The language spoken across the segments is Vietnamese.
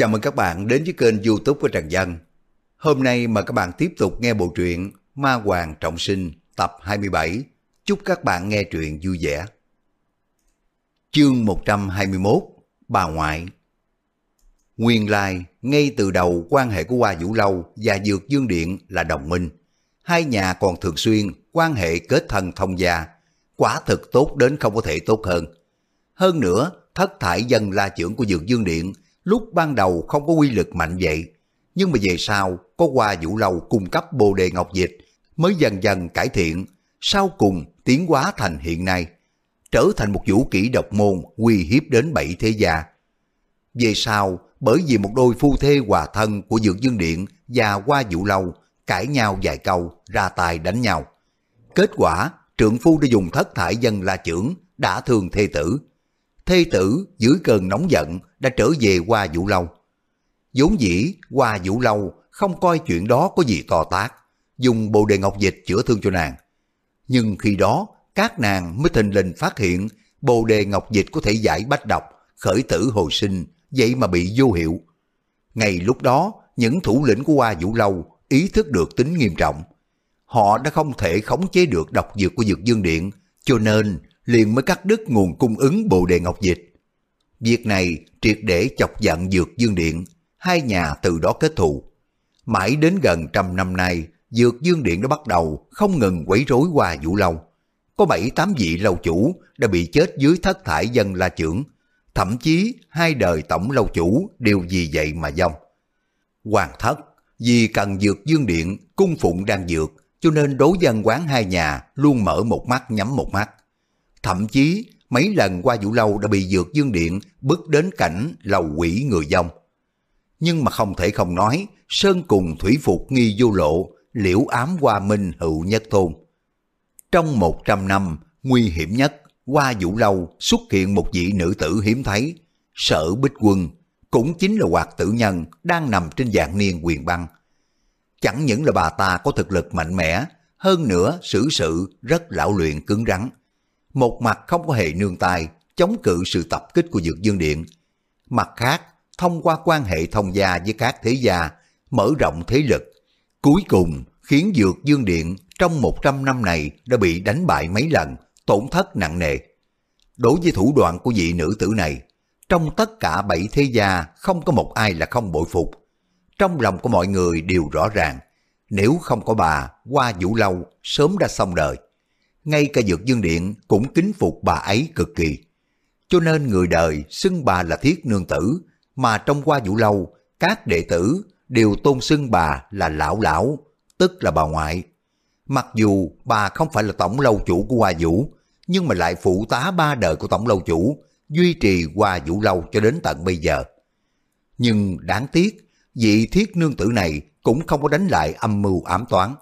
Chào mừng các bạn đến với kênh youtube của Trần Dân. Hôm nay mời các bạn tiếp tục nghe bộ truyện Ma Hoàng Trọng Sinh tập 27. Chúc các bạn nghe truyện vui vẻ. Chương 121 Bà Ngoại Nguyên lai, ngay từ đầu quan hệ của Hoa Vũ Lâu và Dược Dương Điện là đồng minh. Hai nhà còn thường xuyên quan hệ kết thân thông gia, quả thực tốt đến không có thể tốt hơn. Hơn nữa, thất thải dân la trưởng của Dược Dương Điện lúc ban đầu không có quy lực mạnh vậy, nhưng mà về sau có qua vũ lâu cung cấp bồ đề ngọc dịch mới dần dần cải thiện, sau cùng tiến hóa thành hiện nay, trở thành một vũ kỹ độc môn uy hiếp đến bảy thế gia. Về sau, bởi vì một đôi phu thê hòa thân của Dược Dương Điện và qua vũ lâu cãi nhau vài câu, ra tài đánh nhau. Kết quả, trượng phu đã dùng thất thải dân la trưởng, đã thương thê tử. Thê tử dưới cơn nóng giận đã trở về qua vũ lâu. vốn dĩ qua vũ lâu không coi chuyện đó có gì to tác, dùng bồ đề ngọc dịch chữa thương cho nàng. Nhưng khi đó, các nàng mới thình lình phát hiện bồ đề ngọc dịch có thể giải bách độc, khởi tử hồi sinh, vậy mà bị vô hiệu. Ngay lúc đó, những thủ lĩnh của Hoa Vũ Lâu ý thức được tính nghiêm trọng. Họ đã không thể khống chế được độc dược của Dược Dương Điện, cho nên liền mới cắt đứt nguồn cung ứng bồ đề ngọc dịch. Việc này triệt để chọc giận Dược Dương Điện, hai nhà từ đó kết thù. Mãi đến gần trăm năm nay, Dược Dương Điện đã bắt đầu không ngừng quấy rối qua vũ lâu. Có bảy tám vị lâu chủ đã bị chết dưới thất thải dân la trưởng, thậm chí hai đời tổng lâu chủ đều vì vậy mà dông. Hoàng thất vì cần Dược Dương Điện cung phụng đang dược, cho nên đối dân quán hai nhà luôn mở một mắt nhắm một mắt. Thậm chí mấy lần qua vũ lâu đã bị dược dương điện bước đến cảnh lầu quỷ người dông. Nhưng mà không thể không nói, Sơn cùng thủy phục nghi vô lộ, liễu ám qua minh hữu nhất thôn. Trong một trăm năm, nguy hiểm nhất, qua vũ lâu xuất hiện một vị nữ tử hiếm thấy, sở bích quân, cũng chính là hoạt tử nhân đang nằm trên dạng niên quyền băng. Chẳng những là bà ta có thực lực mạnh mẽ, hơn nữa xử sự rất lão luyện cứng rắn một mặt không có hề nương tay, chống cự sự tập kích của Dược Dương Điện. Mặt khác, thông qua quan hệ thông gia với các thế gia, mở rộng thế lực, cuối cùng khiến Dược Dương Điện trong 100 năm này đã bị đánh bại mấy lần, tổn thất nặng nề. Đối với thủ đoạn của vị nữ tử này, trong tất cả bảy thế gia không có một ai là không bội phục. Trong lòng của mọi người đều rõ ràng, nếu không có bà, qua vũ lâu sớm đã xong đời ngay cả Dược Dương Điện cũng kính phục bà ấy cực kỳ. Cho nên người đời xưng bà là thiết nương tử, mà trong qua vũ lâu, các đệ tử đều tôn xưng bà là lão lão, tức là bà ngoại. Mặc dù bà không phải là tổng lâu chủ của Hoa Vũ, nhưng mà lại phụ tá ba đời của tổng lâu chủ, duy trì Hoa Vũ lâu cho đến tận bây giờ. Nhưng đáng tiếc, vị thiết nương tử này cũng không có đánh lại âm mưu ám toán.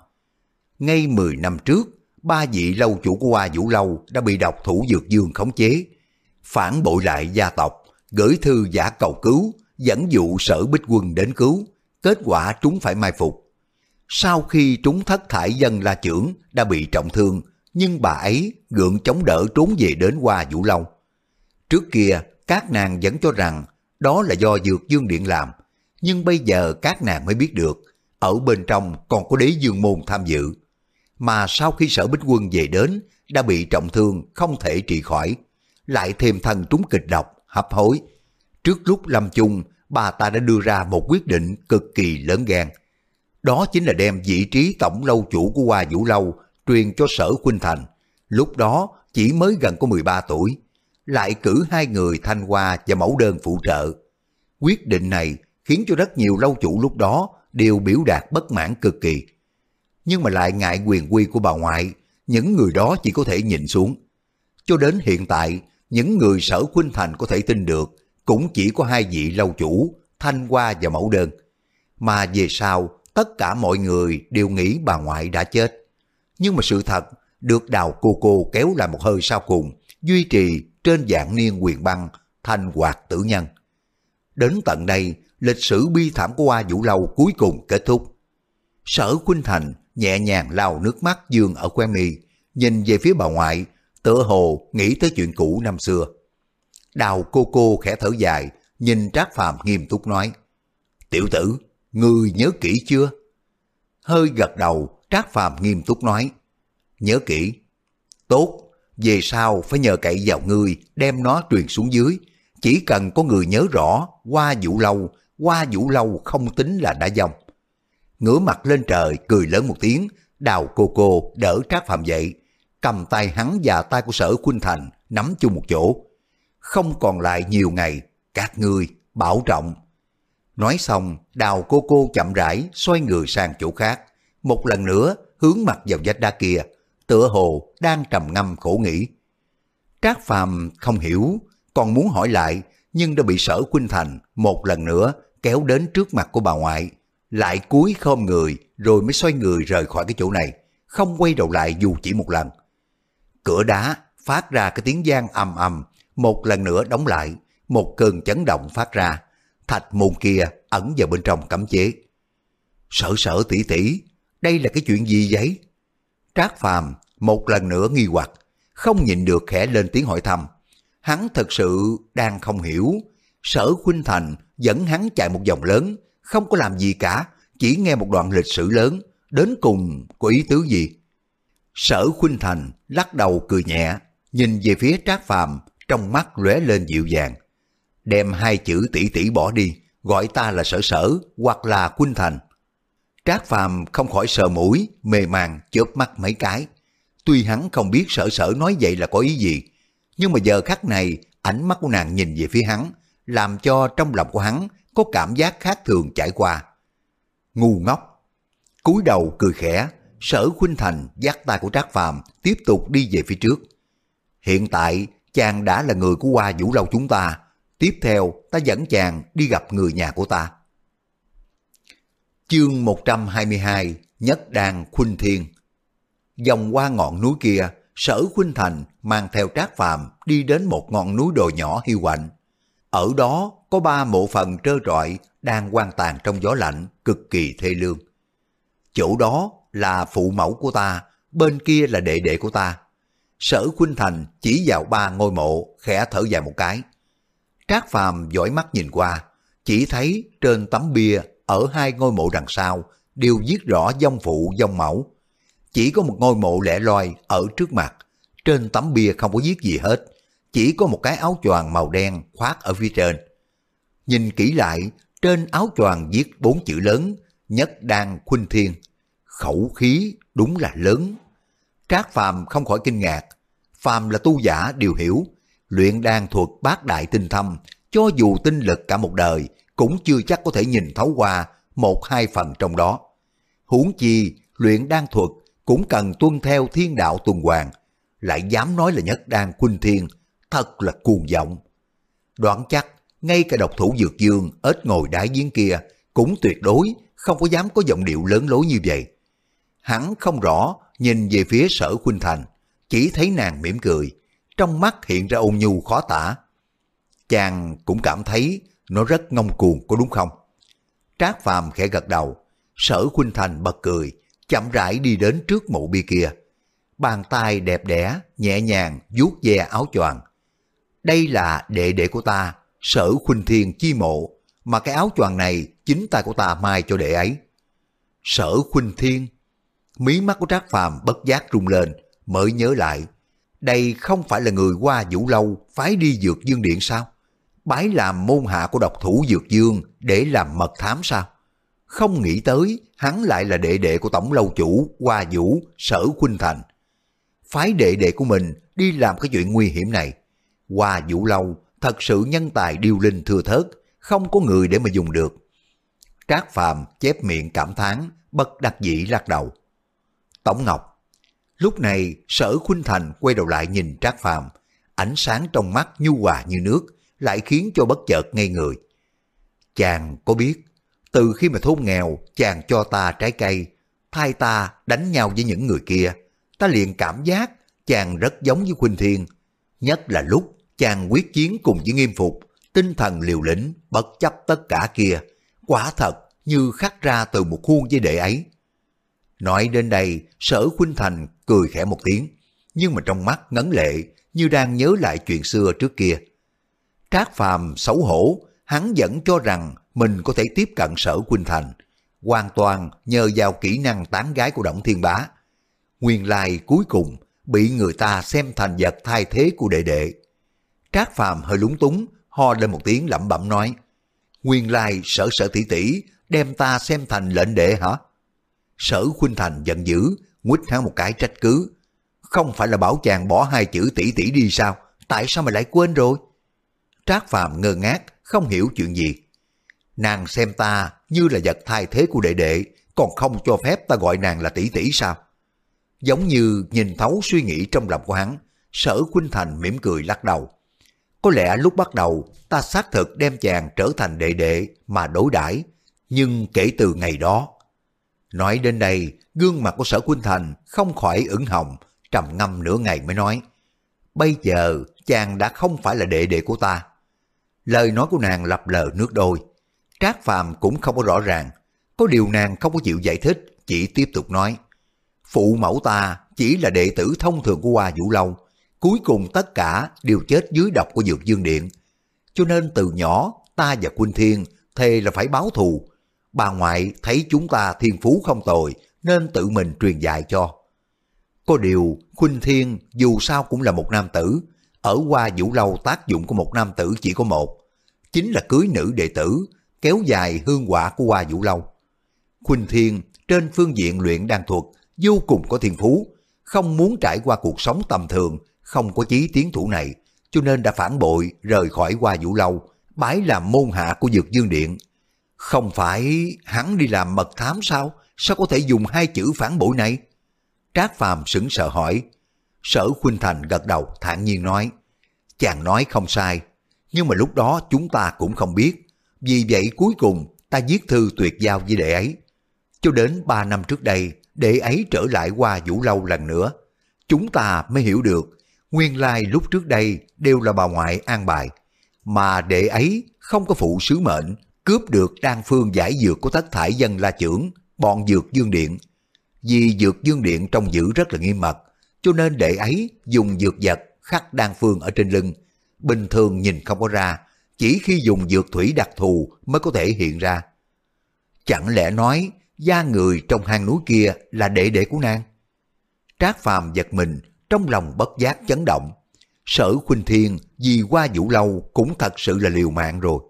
Ngay 10 năm trước, ba vị lâu chủ của Hoa Vũ Lâu đã bị độc thủ dược dương khống chế, phản bội lại gia tộc, gửi thư giả cầu cứu, dẫn dụ sở bích quân đến cứu, kết quả chúng phải mai phục. Sau khi trúng thất thải dân la trưởng đã bị trọng thương, nhưng bà ấy gượng chống đỡ trốn về đến Hoa Vũ Lâu. Trước kia, các nàng vẫn cho rằng đó là do Dược Dương Điện làm, nhưng bây giờ các nàng mới biết được, ở bên trong còn có đế dương môn tham dự mà sau khi sở bích quân về đến đã bị trọng thương không thể trị khỏi, lại thêm thần trúng kịch độc, hấp hối. Trước lúc lâm chung, bà ta đã đưa ra một quyết định cực kỳ lớn gan. Đó chính là đem vị trí tổng lâu chủ của Hoa Vũ Lâu truyền cho sở Khuynh Thành. Lúc đó chỉ mới gần có 13 tuổi, lại cử hai người thanh hoa và mẫu đơn phụ trợ. Quyết định này khiến cho rất nhiều lâu chủ lúc đó đều biểu đạt bất mãn cực kỳ nhưng mà lại ngại quyền quy của bà ngoại, những người đó chỉ có thể nhìn xuống. Cho đến hiện tại, những người sở Khuynh Thành có thể tin được cũng chỉ có hai vị lâu chủ, Thanh Hoa và Mẫu Đơn. Mà về sau, tất cả mọi người đều nghĩ bà ngoại đã chết. Nhưng mà sự thật, được đào cô cô kéo lại một hơi sau cùng, duy trì trên dạng niên quyền băng, thanh hoạt tử nhân. Đến tận đây, lịch sử bi thảm của Hoa Vũ Lâu cuối cùng kết thúc. Sở Khuynh Thành nhẹ nhàng lau nước mắt dương ở que mì, nhìn về phía bà ngoại, tựa hồ nghĩ tới chuyện cũ năm xưa. Đào cô cô khẽ thở dài, nhìn Trác Phàm nghiêm túc nói, Tiểu tử, ngươi nhớ kỹ chưa? Hơi gật đầu, Trác Phàm nghiêm túc nói. Nhớ kỹ. Tốt, về sau phải nhờ cậy vào ngươi đem nó truyền xuống dưới. Chỉ cần có người nhớ rõ, qua vũ lâu, qua vũ lâu không tính là đã dòng. Ngửa mặt lên trời, cười lớn một tiếng, đào cô cô đỡ Trác Phạm dậy, cầm tay hắn và tay của sở Khuynh Thành nắm chung một chỗ. Không còn lại nhiều ngày, các ngươi bảo trọng. Nói xong, đào cô cô chậm rãi xoay người sang chỗ khác, một lần nữa hướng mặt vào vách đá kia, tựa hồ đang trầm ngâm khổ nghĩ. Trác Phàm không hiểu, còn muốn hỏi lại, nhưng đã bị sở Khuynh Thành một lần nữa kéo đến trước mặt của bà ngoại, lại cúi khom người rồi mới xoay người rời khỏi cái chỗ này, không quay đầu lại dù chỉ một lần. Cửa đá phát ra cái tiếng gian ầm ầm, một lần nữa đóng lại, một cơn chấn động phát ra. Thạch môn kia ẩn vào bên trong cấm chế. Sở sở tỷ tỷ, đây là cái chuyện gì vậy? Trác Phàm một lần nữa nghi hoặc, không nhìn được khẽ lên tiếng hỏi thăm. Hắn thật sự đang không hiểu. Sở Khuynh Thành dẫn hắn chạy một vòng lớn, không có làm gì cả, chỉ nghe một đoạn lịch sử lớn, đến cùng có ý tứ gì. Sở Khuynh Thành lắc đầu cười nhẹ, nhìn về phía Trác Phàm trong mắt lóe lên dịu dàng. Đem hai chữ tỷ tỷ bỏ đi, gọi ta là sở sở hoặc là Khuynh Thành. Trác Phàm không khỏi sợ mũi, mê màng, chớp mắt mấy cái. Tuy hắn không biết sở sở nói vậy là có ý gì, nhưng mà giờ khắc này, ánh mắt của nàng nhìn về phía hắn, làm cho trong lòng của hắn có cảm giác khác thường trải qua. Ngu ngốc. cúi đầu cười khẽ, sở khuynh thành dắt tay của Trác Phàm tiếp tục đi về phía trước. Hiện tại, chàng đã là người của Hoa Vũ Lâu chúng ta. Tiếp theo, ta dẫn chàng đi gặp người nhà của ta. Chương 122 Nhất Đàn Khuynh Thiên Dòng qua ngọn núi kia, sở Khuynh Thành mang theo Trác Phàm đi đến một ngọn núi đồi nhỏ hiu quạnh. Ở đó có ba mộ phần trơ trọi đang quan tàn trong gió lạnh, cực kỳ thê lương. Chỗ đó là phụ mẫu của ta, bên kia là đệ đệ của ta. Sở Khuynh Thành chỉ vào ba ngôi mộ, khẽ thở dài một cái. Trác Phàm dõi mắt nhìn qua, chỉ thấy trên tấm bia ở hai ngôi mộ đằng sau đều viết rõ dòng phụ dòng mẫu. Chỉ có một ngôi mộ lẻ loi ở trước mặt, trên tấm bia không có viết gì hết, chỉ có một cái áo choàng màu đen khoác ở phía trên. Nhìn kỹ lại, trên áo choàng viết bốn chữ lớn, nhất đan khuynh thiên. Khẩu khí đúng là lớn. Trác Phàm không khỏi kinh ngạc. Phàm là tu giả đều hiểu, luyện đan thuật bát đại tinh thâm, cho dù tinh lực cả một đời, cũng chưa chắc có thể nhìn thấu qua một hai phần trong đó. Huống chi, luyện đan thuật cũng cần tuân theo thiên đạo tuần hoàn, lại dám nói là nhất đan khuynh thiên, thật là cuồng vọng. Đoạn chắc, ngay cả độc thủ dược dương ếch ngồi đáy giếng kia cũng tuyệt đối không có dám có giọng điệu lớn lối như vậy. Hắn không rõ, nhìn về phía sở khuynh thành, chỉ thấy nàng mỉm cười, trong mắt hiện ra ôn nhu khó tả. Chàng cũng cảm thấy nó rất ngông cuồng có đúng không? Trác Phàm khẽ gật đầu, sở khuynh thành bật cười, chậm rãi đi đến trước mộ bia kia. Bàn tay đẹp đẽ, nhẹ nhàng vuốt ve áo choàng. Đây là đệ đệ của ta, sở khuynh thiên chi mộ, mà cái áo choàng này chính tay của ta mai cho đệ ấy. Sở khuynh thiên, mí mắt của Trác Phàm bất giác rung lên, mới nhớ lại. Đây không phải là người qua vũ lâu phái đi dược dương điện sao? Bái làm môn hạ của độc thủ dược dương để làm mật thám sao? Không nghĩ tới hắn lại là đệ đệ của tổng lâu chủ qua vũ sở khuynh thành. Phái đệ đệ của mình đi làm cái chuyện nguy hiểm này. Qua vũ lâu thật sự nhân tài điêu linh thừa thớt, không có người để mà dùng được. Trác Phàm chép miệng cảm thán, bất đắc dĩ lắc đầu. Tổng Ngọc Lúc này sở khuynh thành quay đầu lại nhìn Trác Phàm ánh sáng trong mắt nhu hòa như nước, lại khiến cho bất chợt ngây người. Chàng có biết, từ khi mà thôn nghèo, chàng cho ta trái cây, thay ta đánh nhau với những người kia, ta liền cảm giác chàng rất giống với Khuynh Thiên, nhất là lúc chàng quyết chiến cùng với nghiêm phục, tinh thần liều lĩnh, bất chấp tất cả kia, quả thật như khắc ra từ một khuôn với đệ ấy. Nói đến đây, sở khuynh thành cười khẽ một tiếng, nhưng mà trong mắt ngấn lệ như đang nhớ lại chuyện xưa trước kia. Trác phàm xấu hổ, hắn vẫn cho rằng mình có thể tiếp cận sở khuynh Thành, hoàn toàn nhờ vào kỹ năng tán gái của Động Thiên Bá. Nguyên lai cuối cùng bị người ta xem thành vật thay thế của đệ đệ. Trác Phàm hơi lúng túng, ho lên một tiếng lẩm bẩm nói, Nguyên lai sở sở tỷ tỷ đem ta xem thành lệnh đệ hả? Sở Khuynh Thành giận dữ, quýt hắn một cái trách cứ. Không phải là bảo chàng bỏ hai chữ tỷ tỷ đi sao? Tại sao mày lại quên rồi? Trác Phàm ngơ ngác, không hiểu chuyện gì. Nàng xem ta như là vật thay thế của đệ đệ, còn không cho phép ta gọi nàng là tỷ tỷ sao? Giống như nhìn thấu suy nghĩ trong lòng của hắn, sở Khuynh Thành mỉm cười lắc đầu. Có lẽ lúc bắt đầu ta xác thực đem chàng trở thành đệ đệ mà đối đãi nhưng kể từ ngày đó... Nói đến đây, gương mặt của sở Quynh Thành không khỏi ửng hồng, trầm ngâm nửa ngày mới nói. Bây giờ chàng đã không phải là đệ đệ của ta. Lời nói của nàng lập lờ nước đôi. Trác Phàm cũng không có rõ ràng. Có điều nàng không có chịu giải thích, chỉ tiếp tục nói. Phụ mẫu ta chỉ là đệ tử thông thường của Hoa Vũ Lâu. Cuối cùng tất cả đều chết dưới độc của Dược Dương Điện. Cho nên từ nhỏ ta và Quynh Thiên thề là phải báo thù. Bà ngoại thấy chúng ta thiên phú không tồi nên tự mình truyền dạy cho. Có điều, Khuynh Thiên dù sao cũng là một nam tử, ở qua vũ lâu tác dụng của một nam tử chỉ có một, chính là cưới nữ đệ tử, kéo dài hương quả của qua vũ lâu. Khuynh Thiên trên phương diện luyện đan thuật vô cùng có thiên phú, không muốn trải qua cuộc sống tầm thường, không có chí tiến thủ này, cho nên đã phản bội rời khỏi qua vũ lâu, bái làm môn hạ của Dược Dương Điện. Không phải hắn đi làm mật thám sao? Sao có thể dùng hai chữ phản bội này? Trác Phàm sững sợ hỏi. Sở Khuynh Thành gật đầu thản nhiên nói. Chàng nói không sai, nhưng mà lúc đó chúng ta cũng không biết. Vì vậy cuối cùng ta viết thư tuyệt giao với đệ ấy. Cho đến ba năm trước đây, đệ ấy trở lại qua Vũ Lâu lần nữa. Chúng ta mới hiểu được, nguyên lai lúc trước đây đều là bà ngoại an bài. Mà đệ ấy không có phụ sứ mệnh, cướp được đan phương giải dược của tất thải dân la trưởng, bọn dược dương điện. Vì dược dương điện trong giữ rất là nghiêm mật, cho nên đệ ấy dùng dược vật khắc đan phương ở trên lưng. Bình thường nhìn không có ra, chỉ khi dùng dược thủy đặc thù mới có thể hiện ra. Chẳng lẽ nói da người trong hang núi kia là đệ đệ của nàng? Trác phàm giật mình, trong lòng bất giác chấn động. Sở Khuynh Thiên vì qua vũ lâu cũng thật sự là liều mạng rồi.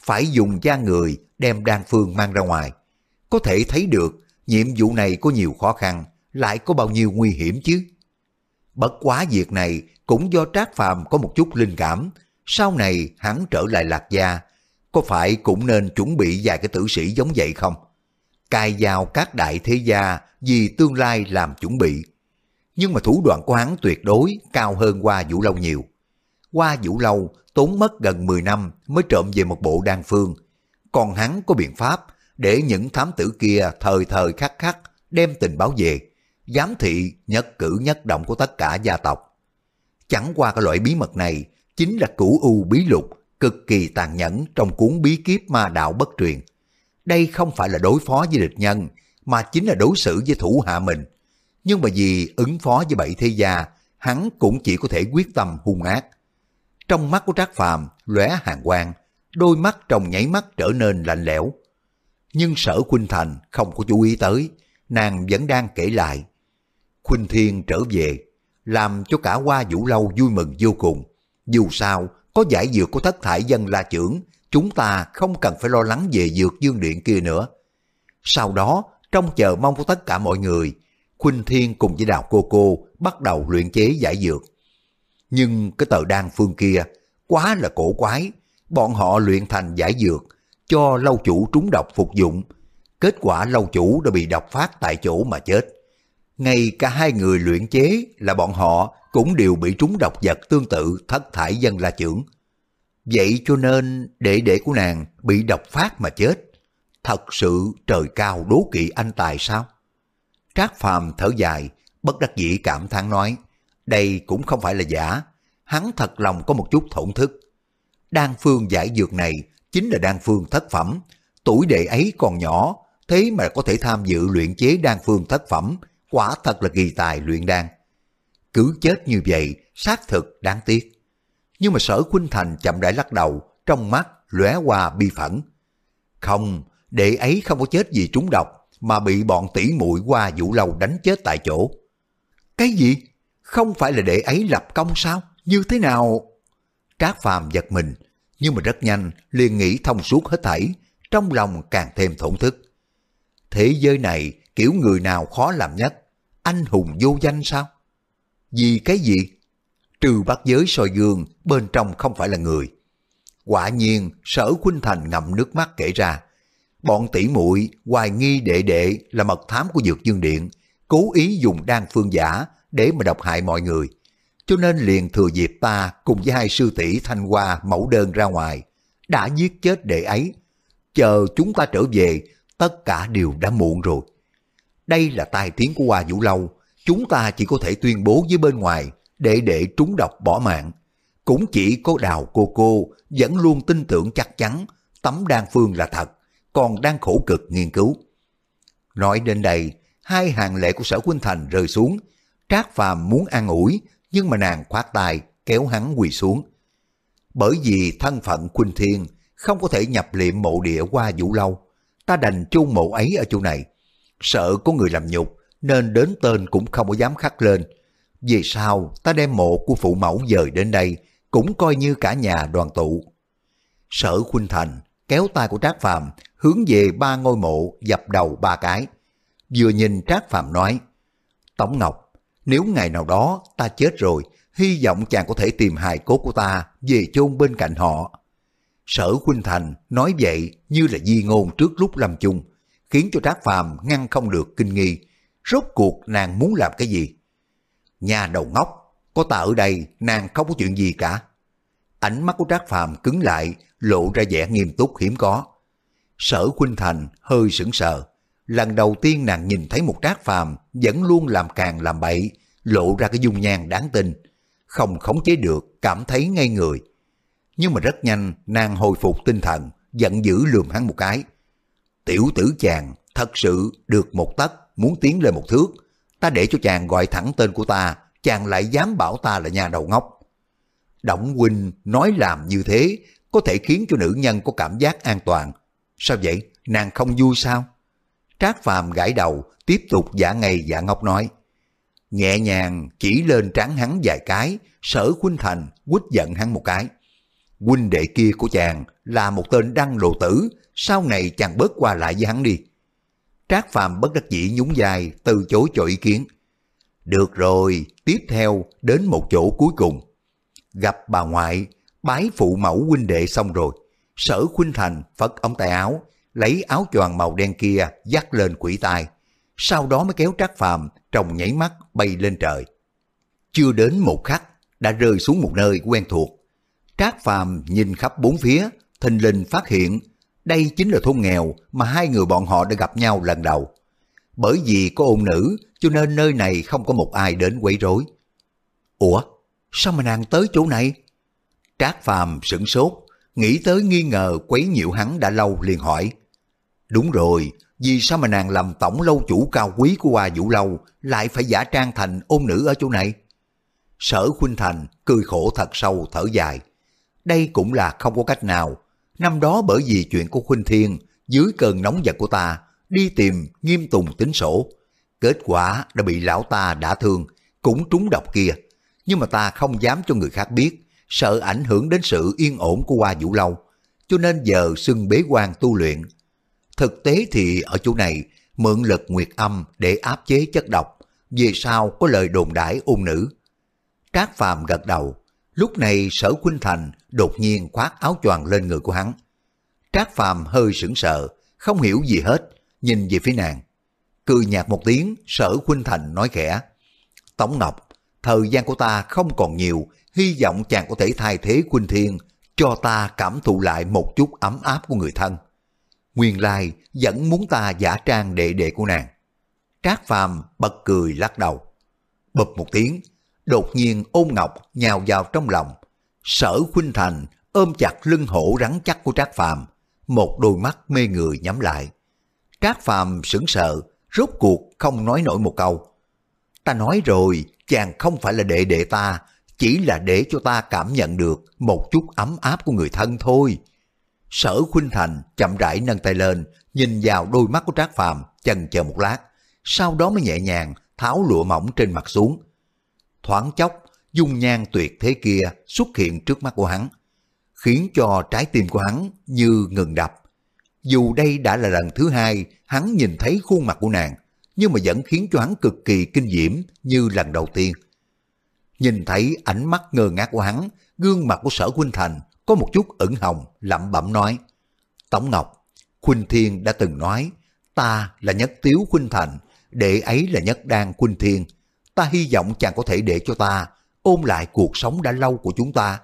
Phải dùng da người đem đan phương mang ra ngoài. Có thể thấy được nhiệm vụ này có nhiều khó khăn, lại có bao nhiêu nguy hiểm chứ. Bất quá việc này cũng do Trác Phàm có một chút linh cảm, sau này hắn trở lại Lạc Gia, có phải cũng nên chuẩn bị vài cái tử sĩ giống vậy không? Cài vào các đại thế gia vì tương lai làm chuẩn bị. Nhưng mà thủ đoạn của hắn tuyệt đối cao hơn qua Vũ Lâu nhiều. Qua Vũ Lâu tốn mất gần 10 năm mới trộm về một bộ đan phương. Còn hắn có biện pháp để những thám tử kia thời thời khắc khắc đem tình báo về, giám thị nhất cử nhất động của tất cả gia tộc. Chẳng qua cái loại bí mật này chính là cửu u bí lục cực kỳ tàn nhẫn trong cuốn bí kíp ma đạo bất truyền. Đây không phải là đối phó với địch nhân, mà chính là đối xử với thủ hạ mình. Nhưng mà vì ứng phó với bảy thế gia, hắn cũng chỉ có thể quyết tâm hung ác. Trong mắt của Trác Phàm lóe hàng quang, đôi mắt trong nháy mắt trở nên lạnh lẽo. Nhưng sở Khuynh Thành không có chú ý tới, nàng vẫn đang kể lại. Khuynh Thiên trở về, làm cho cả hoa vũ lâu vui mừng vô cùng. Dù sao, có giải dược của thất thải dân la trưởng, chúng ta không cần phải lo lắng về dược dương điện kia nữa. Sau đó, trong chờ mong của tất cả mọi người, Khuynh Thiên cùng với Đào Cô Cô bắt đầu luyện chế giải dược. Nhưng cái tờ đan phương kia quá là cổ quái, bọn họ luyện thành giải dược, cho lâu chủ trúng độc phục dụng. Kết quả lâu chủ đã bị độc phát tại chỗ mà chết. Ngay cả hai người luyện chế là bọn họ cũng đều bị trúng độc vật tương tự thất thải dân la trưởng. Vậy cho nên đệ đệ của nàng bị độc phát mà chết. Thật sự trời cao đố kỵ anh tài sao? Trác Phàm thở dài, bất đắc dĩ cảm thán nói, đây cũng không phải là giả, hắn thật lòng có một chút thổn thức. Đan phương giải dược này chính là đan phương thất phẩm, tuổi đệ ấy còn nhỏ, thế mà có thể tham dự luyện chế đan phương thất phẩm, quả thật là kỳ tài luyện đan. Cứ chết như vậy, xác thực đáng tiếc. Nhưng mà sở Khuynh Thành chậm rãi lắc đầu, trong mắt lóe qua bi phẫn. Không, đệ ấy không có chết vì trúng độc, mà bị bọn tỷ muội qua vũ lâu đánh chết tại chỗ. Cái gì? Không phải là đệ ấy lập công sao? Như thế nào? Trác Phàm giật mình, nhưng mà rất nhanh liền nghĩ thông suốt hết thảy, trong lòng càng thêm thổn thức. Thế giới này kiểu người nào khó làm nhất? Anh hùng vô danh sao? Vì cái gì? Trừ bắt giới soi gương, bên trong không phải là người. Quả nhiên, sở Khuynh Thành ngậm nước mắt kể ra. Bọn tỷ muội hoài nghi đệ đệ là mật thám của Dược Dương Điện, cố ý dùng đan phương giả để mà độc hại mọi người. Cho nên liền thừa dịp ta cùng với hai sư tỷ Thanh Hoa mẫu đơn ra ngoài, đã giết chết đệ ấy. Chờ chúng ta trở về, tất cả đều đã muộn rồi. Đây là tai tiếng của Hoa Vũ Lâu, chúng ta chỉ có thể tuyên bố với bên ngoài để để trúng độc bỏ mạng. Cũng chỉ có đào cô cô vẫn luôn tin tưởng chắc chắn tấm đan phương là thật, còn đang khổ cực nghiên cứu. Nói đến đây, hai hàng lệ của sở Quynh Thành rơi xuống. Trác Phàm muốn an ủi, nhưng mà nàng khoát tay kéo hắn quỳ xuống. Bởi vì thân phận Quynh Thiên không có thể nhập liệm mộ địa qua vũ lâu, ta đành chôn mộ ấy ở chỗ này. Sợ có người làm nhục, nên đến tên cũng không có dám khắc lên. Vì sao ta đem mộ của phụ mẫu dời đến đây, cũng coi như cả nhà đoàn tụ. Sở Khuynh Thành kéo tay của Trác Phàm hướng về ba ngôi mộ dập đầu ba cái. Vừa nhìn Trác Phạm nói, Tống Ngọc, nếu ngày nào đó ta chết rồi, hy vọng chàng có thể tìm hài cốt của ta về chôn bên cạnh họ. Sở Khuynh Thành nói vậy như là di ngôn trước lúc lâm chung, khiến cho Trác Phàm ngăn không được kinh nghi. Rốt cuộc nàng muốn làm cái gì? Nhà đầu ngốc, có ta ở đây nàng không có chuyện gì cả. Ánh mắt của Trác Phàm cứng lại, lộ ra vẻ nghiêm túc hiếm có. Sở Khuynh Thành hơi sững sờ. Lần đầu tiên nàng nhìn thấy một Trác Phàm vẫn luôn làm càng làm bậy, lộ ra cái dung nhan đáng tin. Không khống chế được, cảm thấy ngay người. Nhưng mà rất nhanh, nàng hồi phục tinh thần, giận dữ lườm hắn một cái. Tiểu tử chàng, thật sự được một tấc, muốn tiến lên một thước. Ta để cho chàng gọi thẳng tên của ta, chàng lại dám bảo ta là nhà đầu ngốc. Động huynh nói làm như thế, có thể khiến cho nữ nhân có cảm giác an toàn. Sao vậy? Nàng không vui sao? Trác Phàm gãi đầu, tiếp tục giả ngây giả ngốc nói. Nhẹ nhàng chỉ lên trán hắn vài cái, sở Huynh thành quýt giận hắn một cái. Huynh đệ kia của chàng là một tên đăng lộ tử, sau này chàng bớt qua lại với hắn đi. Trác Phàm bất đắc dĩ nhún dài, từ chối cho ý kiến. Được rồi, tiếp theo đến một chỗ cuối cùng. Gặp bà ngoại, bái phụ mẫu huynh đệ xong rồi. Sở Khuynh Thành phất ống tay áo, lấy áo choàng màu đen kia dắt lên quỷ tai. Sau đó mới kéo Trác Phàm trồng nhảy mắt bay lên trời. Chưa đến một khắc, đã rơi xuống một nơi quen thuộc. Trác Phàm nhìn khắp bốn phía, thình lình phát hiện đây chính là thôn nghèo mà hai người bọn họ đã gặp nhau lần đầu. Bởi vì có ôn nữ cho nên nơi này không có một ai đến quấy rối. Ủa, sao mà nàng tới chỗ này? Trác Phàm sửng sốt, nghĩ tới nghi ngờ quấy nhiễu hắn đã lâu liền hỏi. Đúng rồi, vì sao mà nàng làm tổng lâu chủ cao quý của Hoa Vũ Lâu lại phải giả trang thành ôn nữ ở chỗ này? Sở Khuynh Thành cười khổ thật sâu thở dài. Đây cũng là không có cách nào. Năm đó bởi vì chuyện của Khuynh Thiên, dưới cơn nóng giận của ta, đi tìm nghiêm tùng tính sổ. Kết quả đã bị lão ta đã thương, cũng trúng độc kia. Nhưng mà ta không dám cho người khác biết, sợ ảnh hưởng đến sự yên ổn của Hoa Vũ Lâu. Cho nên giờ xưng bế quan tu luyện. Thực tế thì ở chỗ này, mượn lực nguyệt âm để áp chế chất độc, về sau có lời đồn đãi ôn nữ. Trác Phàm gật đầu, lúc này sở Khuynh Thành đột nhiên khoác áo choàng lên người của hắn. Trác Phàm hơi sững sờ, không hiểu gì hết, nhìn về phía nàng. Cười nhạt một tiếng, sở Khuynh Thành nói khẽ. tổng Ngọc, thời gian của ta không còn nhiều, hy vọng chàng có thể thay thế Quynh Thiên, cho ta cảm thụ lại một chút ấm áp của người thân. Nguyên lai vẫn muốn ta giả trang đệ đệ của nàng. Trác Phàm bật cười lắc đầu. Bụp một tiếng, đột nhiên ôn ngọc nhào vào trong lòng. Sở Khuynh Thành ôm chặt lưng hổ rắn chắc của Trác Phàm, một đôi mắt mê người nhắm lại. Trác Phàm sững sờ, rốt cuộc không nói nổi một câu. Ta nói rồi, chàng không phải là đệ đệ ta, chỉ là để cho ta cảm nhận được một chút ấm áp của người thân thôi. Sở Khuynh Thành chậm rãi nâng tay lên, nhìn vào đôi mắt của Trác Phàm, chần chờ một lát, sau đó mới nhẹ nhàng tháo lụa mỏng trên mặt xuống. Thoáng chốc, dung nhan tuyệt thế kia xuất hiện trước mắt của hắn, khiến cho trái tim của hắn như ngừng đập. Dù đây đã là lần thứ hai hắn nhìn thấy khuôn mặt của nàng, nhưng mà vẫn khiến cho hắn cực kỳ kinh diễm như lần đầu tiên. Nhìn thấy ánh mắt ngơ ngác của hắn, gương mặt của sở Khuynh Thành có một chút ửng hồng, lẩm bẩm nói. Tống Ngọc, Khuynh Thiên đã từng nói, ta là nhất tiếu Khuynh Thành, đệ ấy là nhất đan Khuynh Thiên. Ta hy vọng chàng có thể để cho ta ôm lại cuộc sống đã lâu của chúng ta.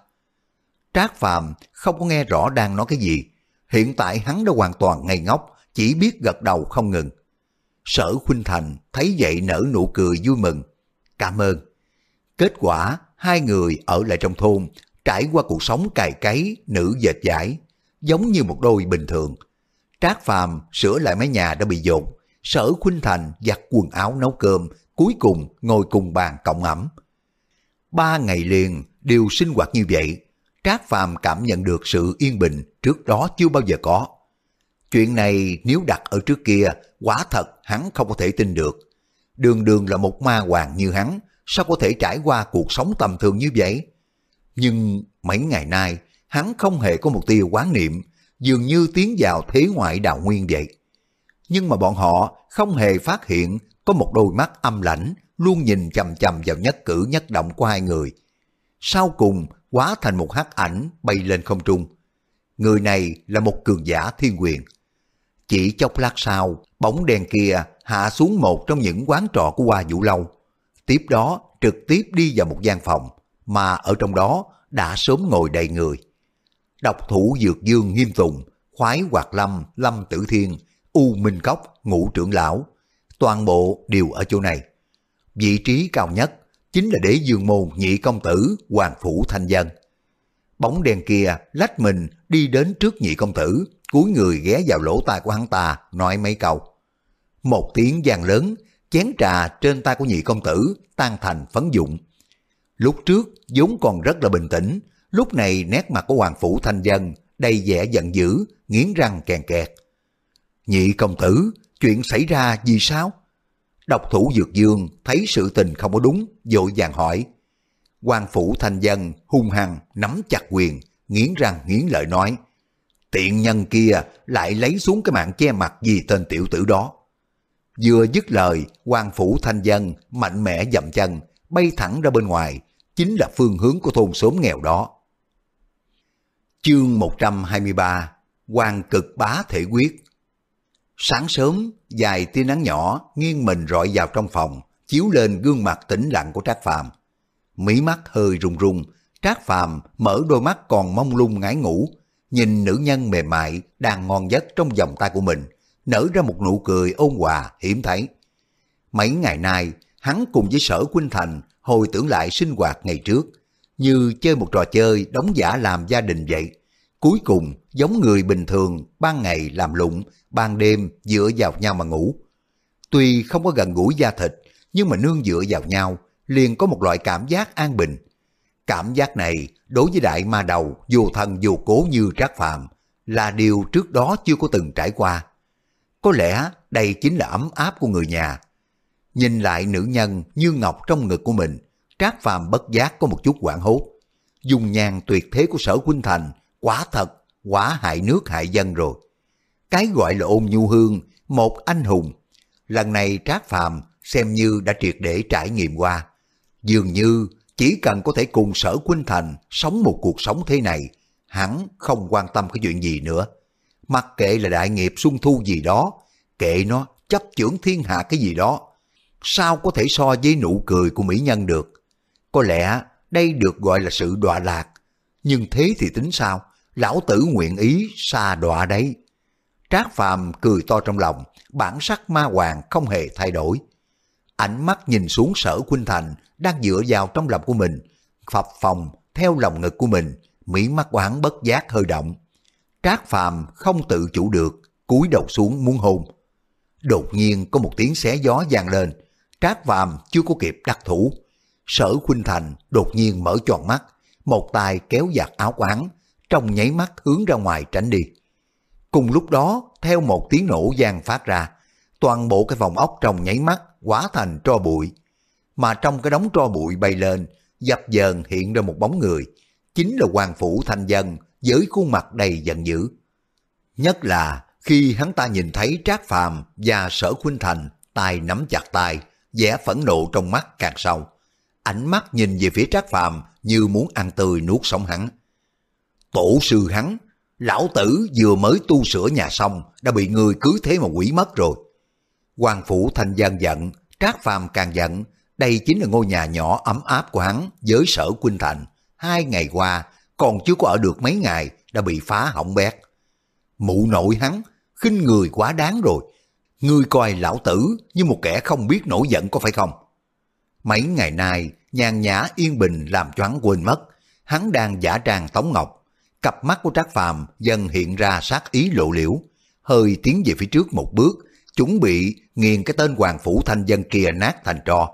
Trác Phàm không có nghe rõ đang nói cái gì. Hiện tại hắn đã hoàn toàn ngây ngốc, chỉ biết gật đầu không ngừng. Sở Khuynh Thành thấy vậy nở nụ cười vui mừng. Cảm ơn. Kết quả, hai người ở lại trong thôn, trải qua cuộc sống cày cấy, nữ dệt dãi, giống như một đôi bình thường. Trác Phàm sửa lại mái nhà đã bị dột, Sở Khuynh Thành giặt quần áo nấu cơm, cuối cùng ngồi cùng bàn cộng ẩm. Ba ngày liền đều sinh hoạt như vậy, Trác Phàm cảm nhận được sự yên bình trước đó chưa bao giờ có. Chuyện này nếu đặt ở trước kia, quả thật hắn không có thể tin được. Đường đường là một ma hoàng như hắn, sao có thể trải qua cuộc sống tầm thường như vậy? Nhưng mấy ngày nay, hắn không hề có một tiêu quán niệm, dường như tiến vào thế ngoại đạo nguyên vậy. Nhưng mà bọn họ không hề phát hiện có một đôi mắt âm lãnh luôn nhìn chầm chầm vào nhất cử nhất động của hai người. Sau cùng hóa thành một hắc ảnh bay lên không trung. Người này là một cường giả thiên quyền. Chỉ chốc lát sau, bóng đèn kia hạ xuống một trong những quán trọ của Hoa Vũ Lâu. Tiếp đó trực tiếp đi vào một gian phòng, mà ở trong đó đã sớm ngồi đầy người. Độc thủ Dược Dương Nghiêm Tùng, Khoái Hoạt Lâm, Lâm Tử Thiên, U Minh Cốc, Ngũ Trưởng Lão, toàn bộ đều ở chỗ này. Vị trí cao nhất chính là đế dương môn nhị công tử Hoàng Phủ Thanh Dân. Bóng đèn kia lách mình đi đến trước nhị công tử, cúi người ghé vào lỗ tai của hắn ta, nói mấy câu. Một tiếng vang lớn, chén trà trên tay của nhị công tử tan thành phấn dụng. Lúc trước vốn còn rất là bình tĩnh, lúc này nét mặt của Hoàng Phủ Thanh Dân đầy vẻ giận dữ, nghiến răng kèn kẹt. Nhị công tử, chuyện xảy ra gì sao? Độc thủ Dược Dương thấy sự tình không có đúng, dội vàng hỏi. quan phủ thanh dân hung hăng nắm chặt quyền, nghiến răng nghiến lợi nói. Tiện nhân kia lại lấy xuống cái mạng che mặt vì tên tiểu tử đó. Vừa dứt lời, quan phủ thanh dân mạnh mẽ dậm chân, bay thẳng ra bên ngoài, chính là phương hướng của thôn xóm nghèo đó. Chương 123 quan cực bá thể quyết Sáng sớm, dài tia nắng nhỏ nghiêng mình rọi vào trong phòng, chiếu lên gương mặt tĩnh lặng của Trác Phàm. Mí mắt hơi rung rung, Trác Phàm mở đôi mắt còn mông lung ngái ngủ, nhìn nữ nhân mềm mại đang ngon giấc trong vòng tay của mình, nở ra một nụ cười ôn hòa hiếm thấy. Mấy ngày nay, hắn cùng với Sở Quynh Thành hồi tưởng lại sinh hoạt ngày trước, như chơi một trò chơi đóng giả làm gia đình vậy. Cuối cùng, giống người bình thường, ban ngày làm lụng, ban đêm dựa vào nhau mà ngủ. Tuy không có gần gũi da thịt, nhưng mà nương dựa vào nhau, liền có một loại cảm giác an bình. Cảm giác này, đối với đại ma đầu, dù thần dù cố như trác phàm, là điều trước đó chưa có từng trải qua. Có lẽ đây chính là ấm áp của người nhà. Nhìn lại nữ nhân như ngọc trong ngực của mình, trác phàm bất giác có một chút quảng hốt. Dùng nhàn tuyệt thế của sở Huynh Thành, quả thật, quả hại nước hại dân rồi. Cái gọi là ôn nhu hương, một anh hùng. Lần này Trác Phàm xem như đã triệt để trải nghiệm qua. Dường như chỉ cần có thể cùng sở Quynh Thành sống một cuộc sống thế này, hắn không quan tâm cái chuyện gì nữa. Mặc kệ là đại nghiệp xuân thu gì đó, kệ nó chấp chưởng thiên hạ cái gì đó. Sao có thể so với nụ cười của mỹ nhân được? Có lẽ đây được gọi là sự đọa lạc. Nhưng thế thì tính sao? Lão tử nguyện ý xa đọa đấy. Trác Phàm cười to trong lòng, bản sắc ma hoàng không hề thay đổi. Ánh mắt nhìn xuống sở Khuynh Thành đang dựa vào trong lòng của mình, phập phòng theo lòng ngực của mình, mỹ mắt quán bất giác hơi động. Trác Phàm không tự chủ được, cúi đầu xuống muốn hôn. Đột nhiên có một tiếng xé gió vang lên, Trác Phàm chưa có kịp đắc thủ. Sở Khuynh Thành đột nhiên mở tròn mắt, một tay kéo giặt áo quán, trong nháy mắt hướng ra ngoài tránh đi. Cùng lúc đó, theo một tiếng nổ vang phát ra, toàn bộ cái vòng ốc trong nháy mắt hóa thành tro bụi. Mà trong cái đống tro bụi bay lên, dập dờn hiện ra một bóng người, chính là hoàng phủ thanh dân với khuôn mặt đầy giận dữ. Nhất là khi hắn ta nhìn thấy Trác Phàm và Sở Khuynh Thành tay nắm chặt tay, vẻ phẫn nộ trong mắt càng sâu. Ánh mắt nhìn về phía Trác Phàm như muốn ăn tươi nuốt sống hắn. Tổ sư hắn, lão tử vừa mới tu sửa nhà xong đã bị người cứ thế mà quỷ mất rồi. Hoàng phủ Thanh Giang giận, Trác Phàm càng giận, đây chính là ngôi nhà nhỏ ấm áp của hắn với sở Khuynh Thành. Hai ngày qua, còn chưa có ở được mấy ngày đã bị phá hỏng bét. Mụ nội hắn, khinh người quá đáng rồi. Ngươi coi lão tử như một kẻ không biết nổi giận có phải không? Mấy ngày nay, nhàn nhã yên bình làm cho hắn quên mất. Hắn đang giả trang Tống Ngọc. Cặp mắt của Trác Phàm dần hiện ra sát ý lộ liễu. Hơi tiến về phía trước một bước, chuẩn bị nghiền cái tên Hoàng Phủ Thanh Dân kia nát thành tro.